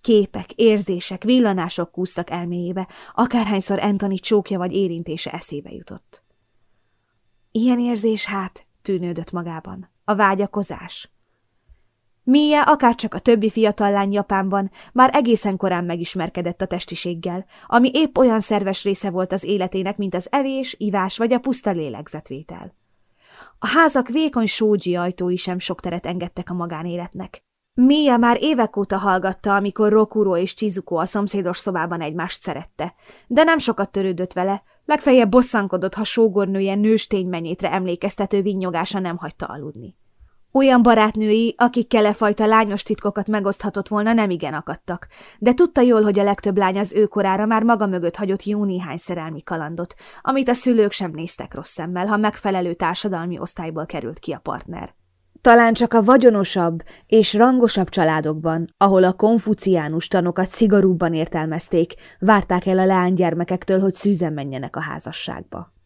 Képek, érzések, villanások kúztak elméjébe, akárhányszor Anthony csókja vagy érintése eszébe jutott. Ilyen érzés hát, tűnődött magában, a vágyakozás. Mia, akárcsak a többi fiatal lány Japánban, már egészen korán megismerkedett a testiséggel, ami épp olyan szerves része volt az életének, mint az evés, ivás vagy a puszta lélegzetvétel. A házak vékony sógyi ajtói sem sok teret engedtek a magánéletnek. Mia már évek óta hallgatta, amikor Rokuro és Chizuko a szomszédos szobában egymást szerette, de nem sokat törődött vele, legfeljebb bosszankodott, ha sógornője nőstény menyétre emlékeztető vinyogása nem hagyta aludni. Olyan barátnői, akikkel e fajta lányos titkokat megoszthatott volna, nem igen akadtak, de tudta jól, hogy a legtöbb lány az ő korára már maga mögött hagyott jó néhány szerelmi kalandot, amit a szülők sem néztek rossz szemmel, ha megfelelő társadalmi osztályból került ki a partner. Talán csak a vagyonosabb és rangosabb családokban, ahol a konfuciánus tanokat szigorúbban értelmezték, várták el a leánygyermekektől, hogy szűzen menjenek a házasságba.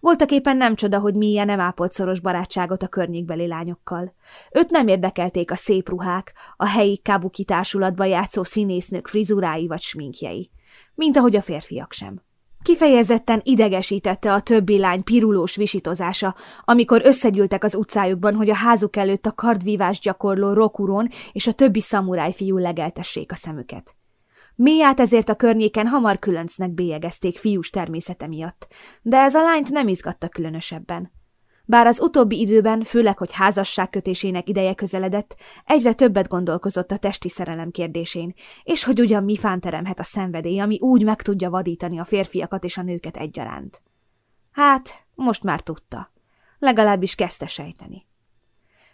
Voltak éppen nem csoda, hogy milyen nem ápolt szoros barátságot a környékbeli lányokkal. Őt nem érdekelték a szép ruhák, a helyi kabuki társulatba játszó színésznők frizurái vagy sminkjei, mint ahogy a férfiak sem. Kifejezetten idegesítette a többi lány pirulós visitozása, amikor összegyűltek az utcájukban, hogy a házuk előtt a kardvívás gyakorló Rokuron és a többi szamuráj fiú legeltessék a szemüket. Miát ezért a környéken hamar különcnek bélyegezték fiús természete miatt, de ez a lányt nem izgatta különösebben. Bár az utóbbi időben, főleg, hogy házasságkötésének ideje közeledett, egyre többet gondolkozott a testi szerelem kérdésén, és hogy ugyan mi fán teremhet a szenvedély, ami úgy meg tudja vadítani a férfiakat és a nőket egyaránt. Hát, most már tudta. Legalábbis kezdte sejteni.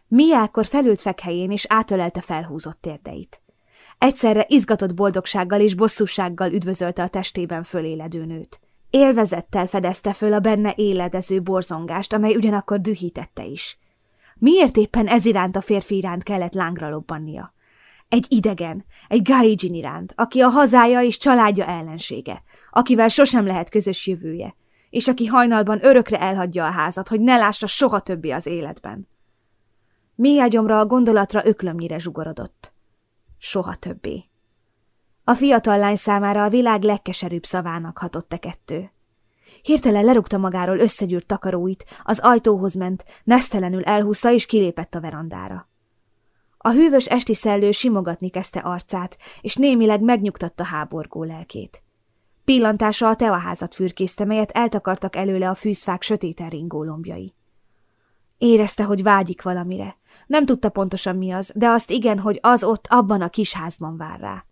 Miákkor felült fekhelyén és átölelte felhúzott térdeit. Egyszerre izgatott boldogsággal és bosszúsággal üdvözölte a testében föléledő nőt. Élvezettel fedezte föl a benne éledező borzongást, amely ugyanakkor dühítette is. Miért éppen ez iránt a férfi iránt kellett lángra lobbannia? Egy idegen, egy gaijin iránt, aki a hazája és családja ellensége, akivel sosem lehet közös jövője, és aki hajnalban örökre elhagyja a házat, hogy ne lássa soha többi az életben. Mély agyomra a gondolatra öklömnyire zsugorodott. Soha többé. A fiatal lány számára a világ legkeserűbb szavának hatott e kettő. Hirtelen lerúgta magáról összegyűrt takaróit, az ajtóhoz ment, nesztelenül elhúzta és kilépett a verandára. A hűvös esti szellő simogatni kezdte arcát, és némileg megnyugtatta háborgó lelkét. Pillantása a teaházat fürkészte, melyet eltakartak előle a fűzfák sötéten ringó lombjai. Érezte, hogy vágyik valamire. Nem tudta pontosan mi az, de azt igen, hogy az ott abban a kis házban vár rá.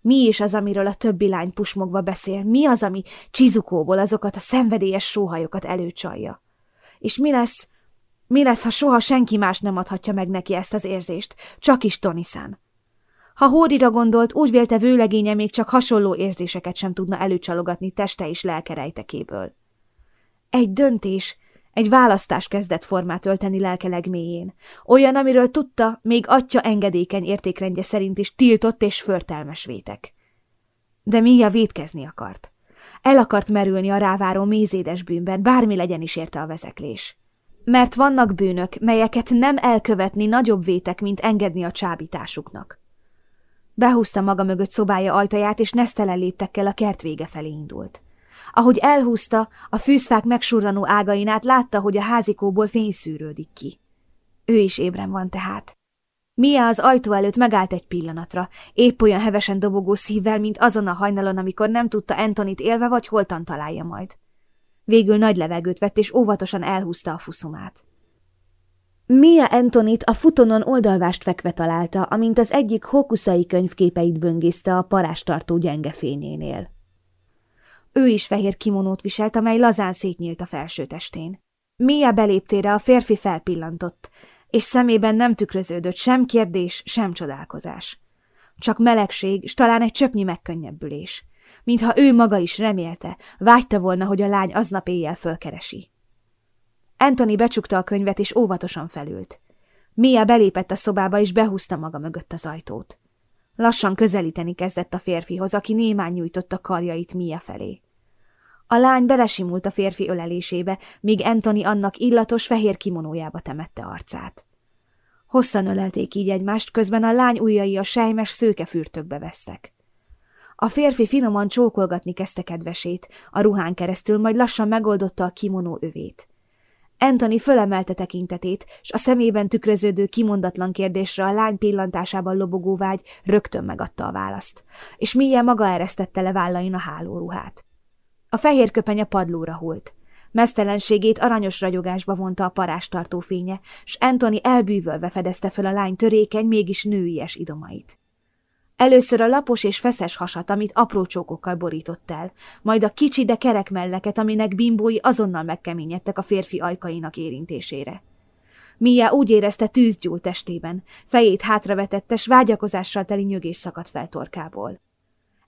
Mi is az, amiről a többi lány pusmogva beszél? Mi az, ami csizukóból azokat a szenvedélyes sóhajokat előcsalja? És mi lesz, mi lesz, ha soha senki más nem adhatja meg neki ezt az érzést, csak is Toniszán? Ha Hórira gondolt, úgy vélte vőlegénye még csak hasonló érzéseket sem tudna előcsalogatni teste és lelke rejtekéből. Egy döntés, egy választás kezdett formát ölteni lelke legmélyén. Olyan, amiről tudta, még atya engedékeny értékrendje szerint is tiltott és förtelmes vétek. De Mia vétkezni akart. El akart merülni a ráváró mézédes bűnben, bármi legyen is érte a vezeklés. Mert vannak bűnök, melyeket nem elkövetni nagyobb vétek, mint engedni a csábításuknak. Behúzta maga mögött szobája ajtaját, és nesztelen léptekkel a kert vége felé indult. Ahogy elhúzta, a fűzfák megsurranó ágain át látta, hogy a házikóból fény szűrődik ki. Ő is ébren van tehát. Mia az ajtó előtt megállt egy pillanatra, épp olyan hevesen dobogó szívvel, mint azon a hajnalon, amikor nem tudta Antonit élve vagy holtan találja majd. Végül nagy levegőt vett, és óvatosan elhúzta a fuszumát. Mia Antonit a futonon oldalvást fekve találta, amint az egyik hókuszai könyvképeit böngészte a parástartó gyenge fényénél. Ő is fehér kimonót viselt, amely lazán szétnyílt a felső testén. Mia beléptére a férfi felpillantott, és szemében nem tükröződött sem kérdés, sem csodálkozás. Csak melegség, s talán egy csöpnyi megkönnyebbülés. Mintha ő maga is remélte, vágyta volna, hogy a lány aznap éjjel fölkeresi. Anthony becsukta a könyvet, és óvatosan felült. Mia belépett a szobába, és behúzta maga mögött az ajtót. Lassan közelíteni kezdett a férfihoz, aki némán nyújtotta karjait Mia felé. A lány belesimult a férfi ölelésébe, míg Anthony annak illatos fehér kimonójába temette arcát. Hosszan ölelték így egymást, közben a lány ujjai a sejmes szőkefürtökbe vesztek. A férfi finoman csókolgatni kezdte kedvesét, a ruhán keresztül, majd lassan megoldotta a kimonó övét. Anthony fölemelte tekintetét, s a szemében tükröződő kimondatlan kérdésre a lány pillantásában lobogó vágy rögtön megadta a választ, és milyen maga eresztette le vállain a hálóruhát. A fehér köpeny a padlóra hult. Mesztelenségét aranyos ragyogásba vonta a parástartó fénye, s Anthony elbűvölve fedezte fel a lány törékeny, mégis nőies idomait. Először a lapos és feszes hasat, amit apró csókokkal borított el, majd a kicsi, de kerek melleket, aminek bimbói azonnal megkeményedtek a férfi ajkainak érintésére. Mia úgy érezte tűz testében, fejét hátravetette, s vágyakozással teli nyögés szakadt fel torkából.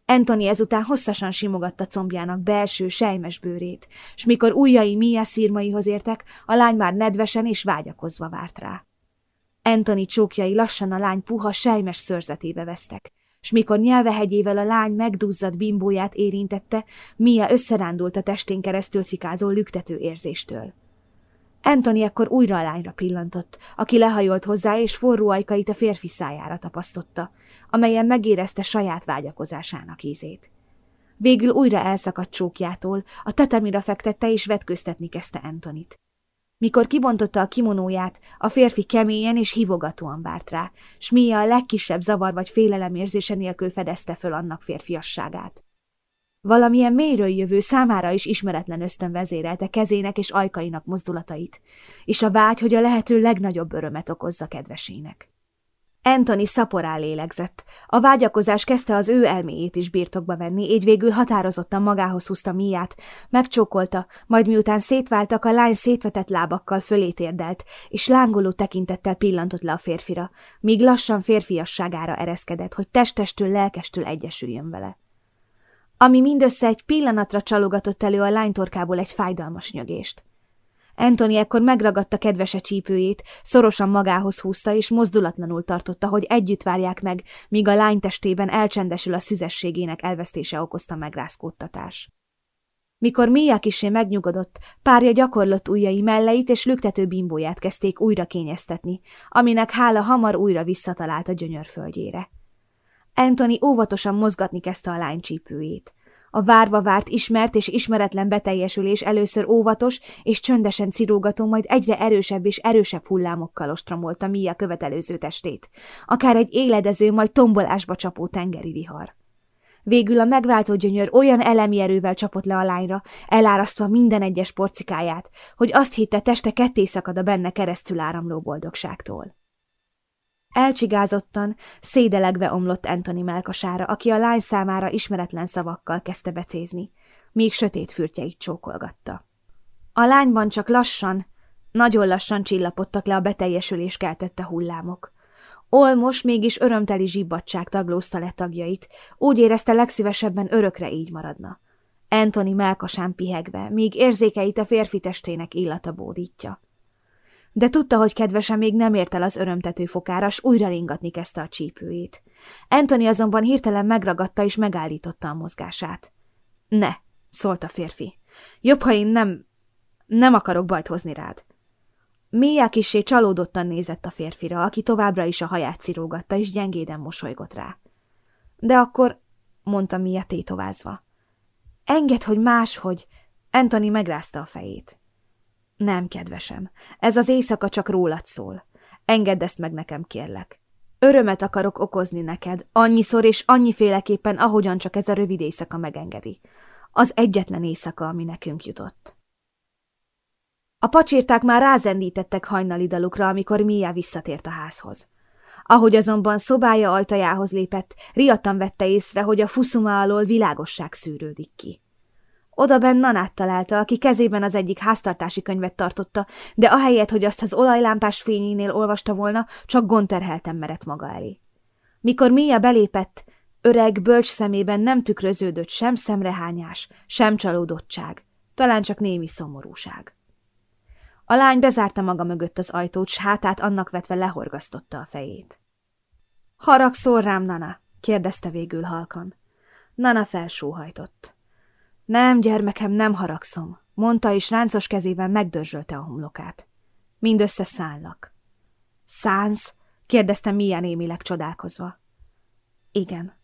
Anthony ezután hosszasan simogatta combjának belső, sejmes bőrét, s mikor ujjai Mia szírmaihoz értek, a lány már nedvesen és vágyakozva várt rá. Anthony csókjai lassan a lány puha, sejmes szörzetébe vesztek, s mikor nyelvehegyével a lány megduzzadt bimbóját érintette, Mia összerándult a testén keresztül cikázó lüktető érzéstől. Anthony ekkor újra a lányra pillantott, aki lehajolt hozzá, és forró ajkait a férfi szájára tapasztotta, amelyen megérezte saját vágyakozásának ízét. Végül újra elszakadt csókjától, a tetemira fektette és vetköztetni kezdte Antonit. Mikor kibontotta a kimonóját, a férfi keményen és hívogatóan várt rá, s Mia a legkisebb zavar vagy félelem érzése nélkül fedezte föl annak férfiasságát. Valamilyen mélyről jövő, számára is ismeretlen ösztön vezérelte kezének és ajkainak mozdulatait, és a vágy, hogy a lehető legnagyobb örömet okozza kedvesének. Anthony szaporá lélegzett. A vágyakozás kezdte az ő elméjét is birtokba venni, így végül határozottan magához húzta Miát, megcsókolta, majd miután szétváltak, a lány szétvetett lábakkal fölé térdelt, és lángoló tekintettel pillantott le a férfira, míg lassan férfiasságára ereszkedett, hogy testestől, lelkestől egyesüljön vele ami mindössze egy pillanatra csalogatott elő a lánytorkából egy fájdalmas nyögést. Anthony ekkor megragadta kedvese csípőjét, szorosan magához húzta és mozdulatlanul tartotta, hogy együtt várják meg, míg a lány testében elcsendesül a szüzességének elvesztése okozta megrázkódtatás. Mikor Mia kisé megnyugodott, párja gyakorlott ujjai melleit és lüktető bimbóját kezdték újra kényeztetni, aminek hála hamar újra visszatalált a gyönyörföldjére. Anthony óvatosan mozgatni kezdte a lány csípőjét. A várva várt ismert és ismeretlen beteljesülés először óvatos és csöndesen cirógató, majd egyre erősebb és erősebb hullámokkal ostromolta Mia követelőző testét, akár egy éledező, majd tombolásba csapó tengeri vihar. Végül a megváltó gyönyör olyan elemi erővel csapott le a lányra, elárasztva minden egyes porcikáját, hogy azt hitte teste ketté szakad a benne keresztül áramló boldogságtól. Elcsigázottan, szédelegve omlott Anthony melkasára, aki a lány számára ismeretlen szavakkal kezdte becézni, míg sötét fürtjeit csókolgatta. A lányban csak lassan, nagyon lassan csillapodtak le a beteljesülés keltette hullámok. Olmos mégis örömteli zsibbadság taglózta le tagjait, úgy érezte legszívesebben örökre így maradna. Anthony melkasán pihegve, míg érzékeit a férfi testének illata bódítja de tudta, hogy kedvesen még nem ért el az örömtető fokára, s újra ringatni kezdte a csípőjét. Anthony azonban hirtelen megragadta és megállította a mozgását. Ne, szólt a férfi. Jobb, ha én nem... nem akarok bajt hozni rád. Mia kisé csalódottan nézett a férfira, aki továbbra is a haját cirógatta, és gyengéden mosolygott rá. De akkor, mondta Mia tétovázva. Enged, hogy máshogy. Anthony megrázta a fejét. Nem, kedvesem, ez az éjszaka csak rólad szól. Engedd ezt meg nekem, kérlek. Örömet akarok okozni neked, annyiszor és annyiféleképpen, ahogyan csak ez a rövid éjszaka megengedi. Az egyetlen éjszaka, ami nekünk jutott. A pacsírták már rázendítettek hajnali dalukra, amikor Mia visszatért a házhoz. Ahogy azonban szobája ajtajához lépett, riadtan vette észre, hogy a fuszuma alól világosság szűrődik ki. Oda ben Nanát találta, aki kezében az egyik háztartási könyvet tartotta, de ahelyett, hogy azt az olajlámpás fényénél olvasta volna, csak gonterhelten merett maga elé. Mikor Mia belépett, öreg, bölcs szemében nem tükröződött sem szemrehányás, sem csalódottság, talán csak némi szomorúság. A lány bezárta maga mögött az ajtót, s hátát annak vetve lehorgasztotta a fejét. – Haragszol rám, Nana? – kérdezte végül halkan. Nana felsóhajtott. Nem, gyermekem, nem haragszom, mondta, és ráncos kezével megdörzsölte a homlokát. Mindössze szállak. Szánsz? kérdezte milyen némileg csodálkozva. Igen.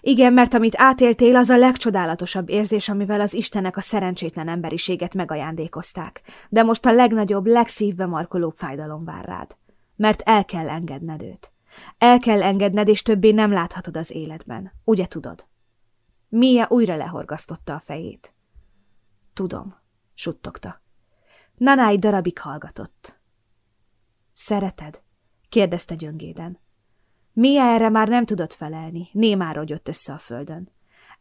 Igen, mert amit átéltél, az a legcsodálatosabb érzés, amivel az Istenek a szerencsétlen emberiséget megajándékozták. De most a legnagyobb, legszívbe markolóbb fájdalom vár rád. Mert el kell engedned őt. El kell engedned, és többé nem láthatod az életben. Ugye tudod? Mia újra lehorgasztotta a fejét. Tudom, suttogta. Egy darabig hallgatott. Szereted? kérdezte gyöngéden. Mia erre már nem tudott felelni, némán rogyott össze a földön.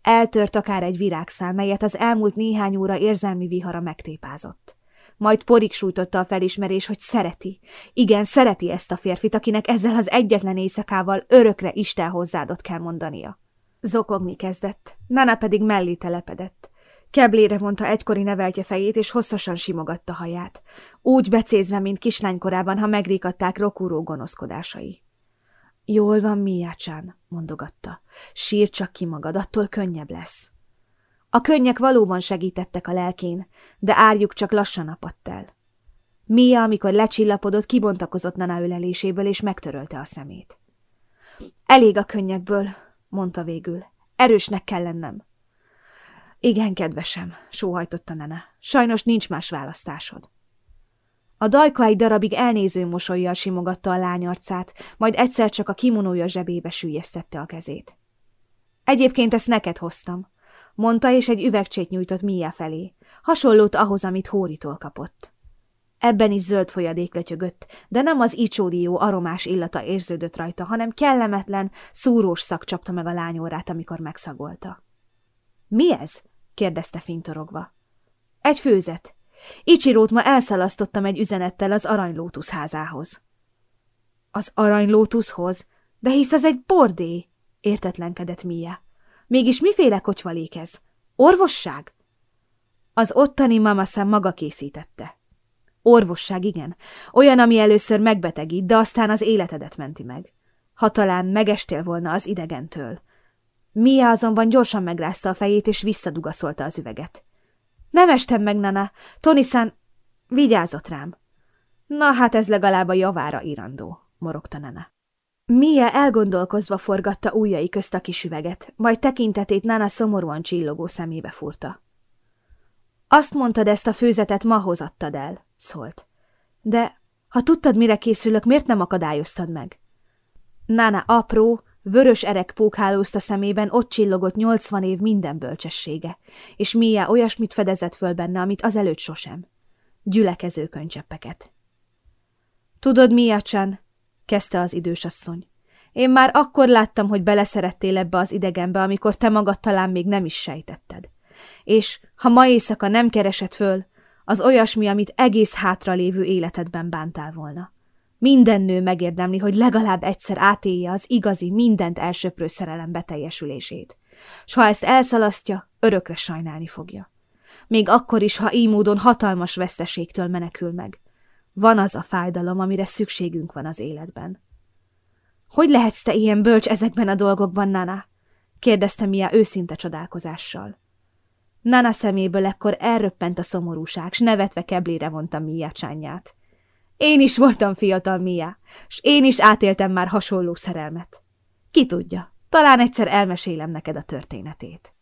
Eltört akár egy virágszál, melyet az elmúlt néhány óra érzelmi vihara megtépázott. Majd porig sújtotta a felismerés, hogy szereti. Igen, szereti ezt a férfit, akinek ezzel az egyetlen éjszakával örökre Isten hozzáadott kell mondania. Zokogni kezdett, Nana pedig mellé telepedett. Keblére vonta egykori neveltje fejét, és hosszasan simogatta haját. Úgy becézve, mint kislánykorában, ha megrékadták rokúró gonoszkodásai. Jól van, Miácsán, mondogatta. Sír csak ki magad, attól könnyebb lesz. A könnyek valóban segítettek a lelkén, de árjuk csak lassan apadt el. Mia, amikor lecsillapodott, kibontakozott Nana öleléséből, és megtörölte a szemét. Elég a könnyekből, mondta végül. Erősnek kell lennem. Igen, kedvesem, sóhajtotta Nana. Sajnos nincs más választásod. A dajka egy darabig elnéző mosolyjal simogatta a lány arcát, majd egyszer csak a kimonója zsebébe sűjesztette a kezét. Egyébként ezt neked hoztam, mondta, és egy üvegcsét nyújtott Mia felé, hasonlót ahhoz, amit Hóritól kapott. Ebben is zöld folyadék lötyögött, de nem az icsódió aromás illata érződött rajta, hanem kellemetlen, szúrós szak csapta meg a lányórát, amikor megszagolta. – Mi ez? – kérdezte fintorogva. – Egy főzet. Icsirót ma elszalasztottam egy üzenettel az aranylótusz házához. – Az aranylótuszhoz? De hisz ez egy bordé! – értetlenkedett Mia. Mégis miféle kocsvalék ez? Orvosság? Az ottani mamaszem maga készítette. Orvosság, igen. Olyan, ami először megbetegít, de aztán az életedet menti meg. Ha talán megestél volna az idegentől. Mia azonban gyorsan megrázta a fejét, és visszadugaszolta az üveget. Nem estem meg, Nana. Tony-san vigyázott rám. Na hát ez legalább a javára irandó, morogta Nana. Mia elgondolkozva forgatta ujjai közt a kis üveget, majd tekintetét Nana szomorúan csillogó szemébe furta. Azt mondtad, ezt a főzetet ma hozattad el, szólt. De ha tudtad, mire készülök, miért nem akadályoztad meg? Nana apró, vörös erek pókhálózta szemében, ott csillogott nyolcvan év minden bölcsessége, és Mia olyasmit fedezett föl benne, amit azelőtt sosem. Gyülekező könycseppeket. Tudod, Mia Chan, kezdte az idősasszony. Én már akkor láttam, hogy beleszerettél ebbe az idegenbe, amikor te magad talán még nem is sejtetted. És ha ma éjszaka nem keresed föl, az olyasmi, amit egész hátralévő életedben bántál volna. Minden nő megérdemli, hogy legalább egyszer átélje az igazi, mindent elsöprő szerelem beteljesülését. S ha ezt elszalasztja, örökre sajnálni fogja. Még akkor is, ha így módon hatalmas veszteségtől menekül meg. Van az a fájdalom, amire szükségünk van az életben. Hogy lehetsz te ilyen bölcs ezekben a dolgokban, Nana? kérdezte Mia őszinte csodálkozással. Nana szeméből ekkor elröppent a szomorúság, s nevetve keblére vonta Mia csányját. Én is voltam fiatal, Mia, s én is átéltem már hasonló szerelmet. Ki tudja, talán egyszer elmesélem neked a történetét.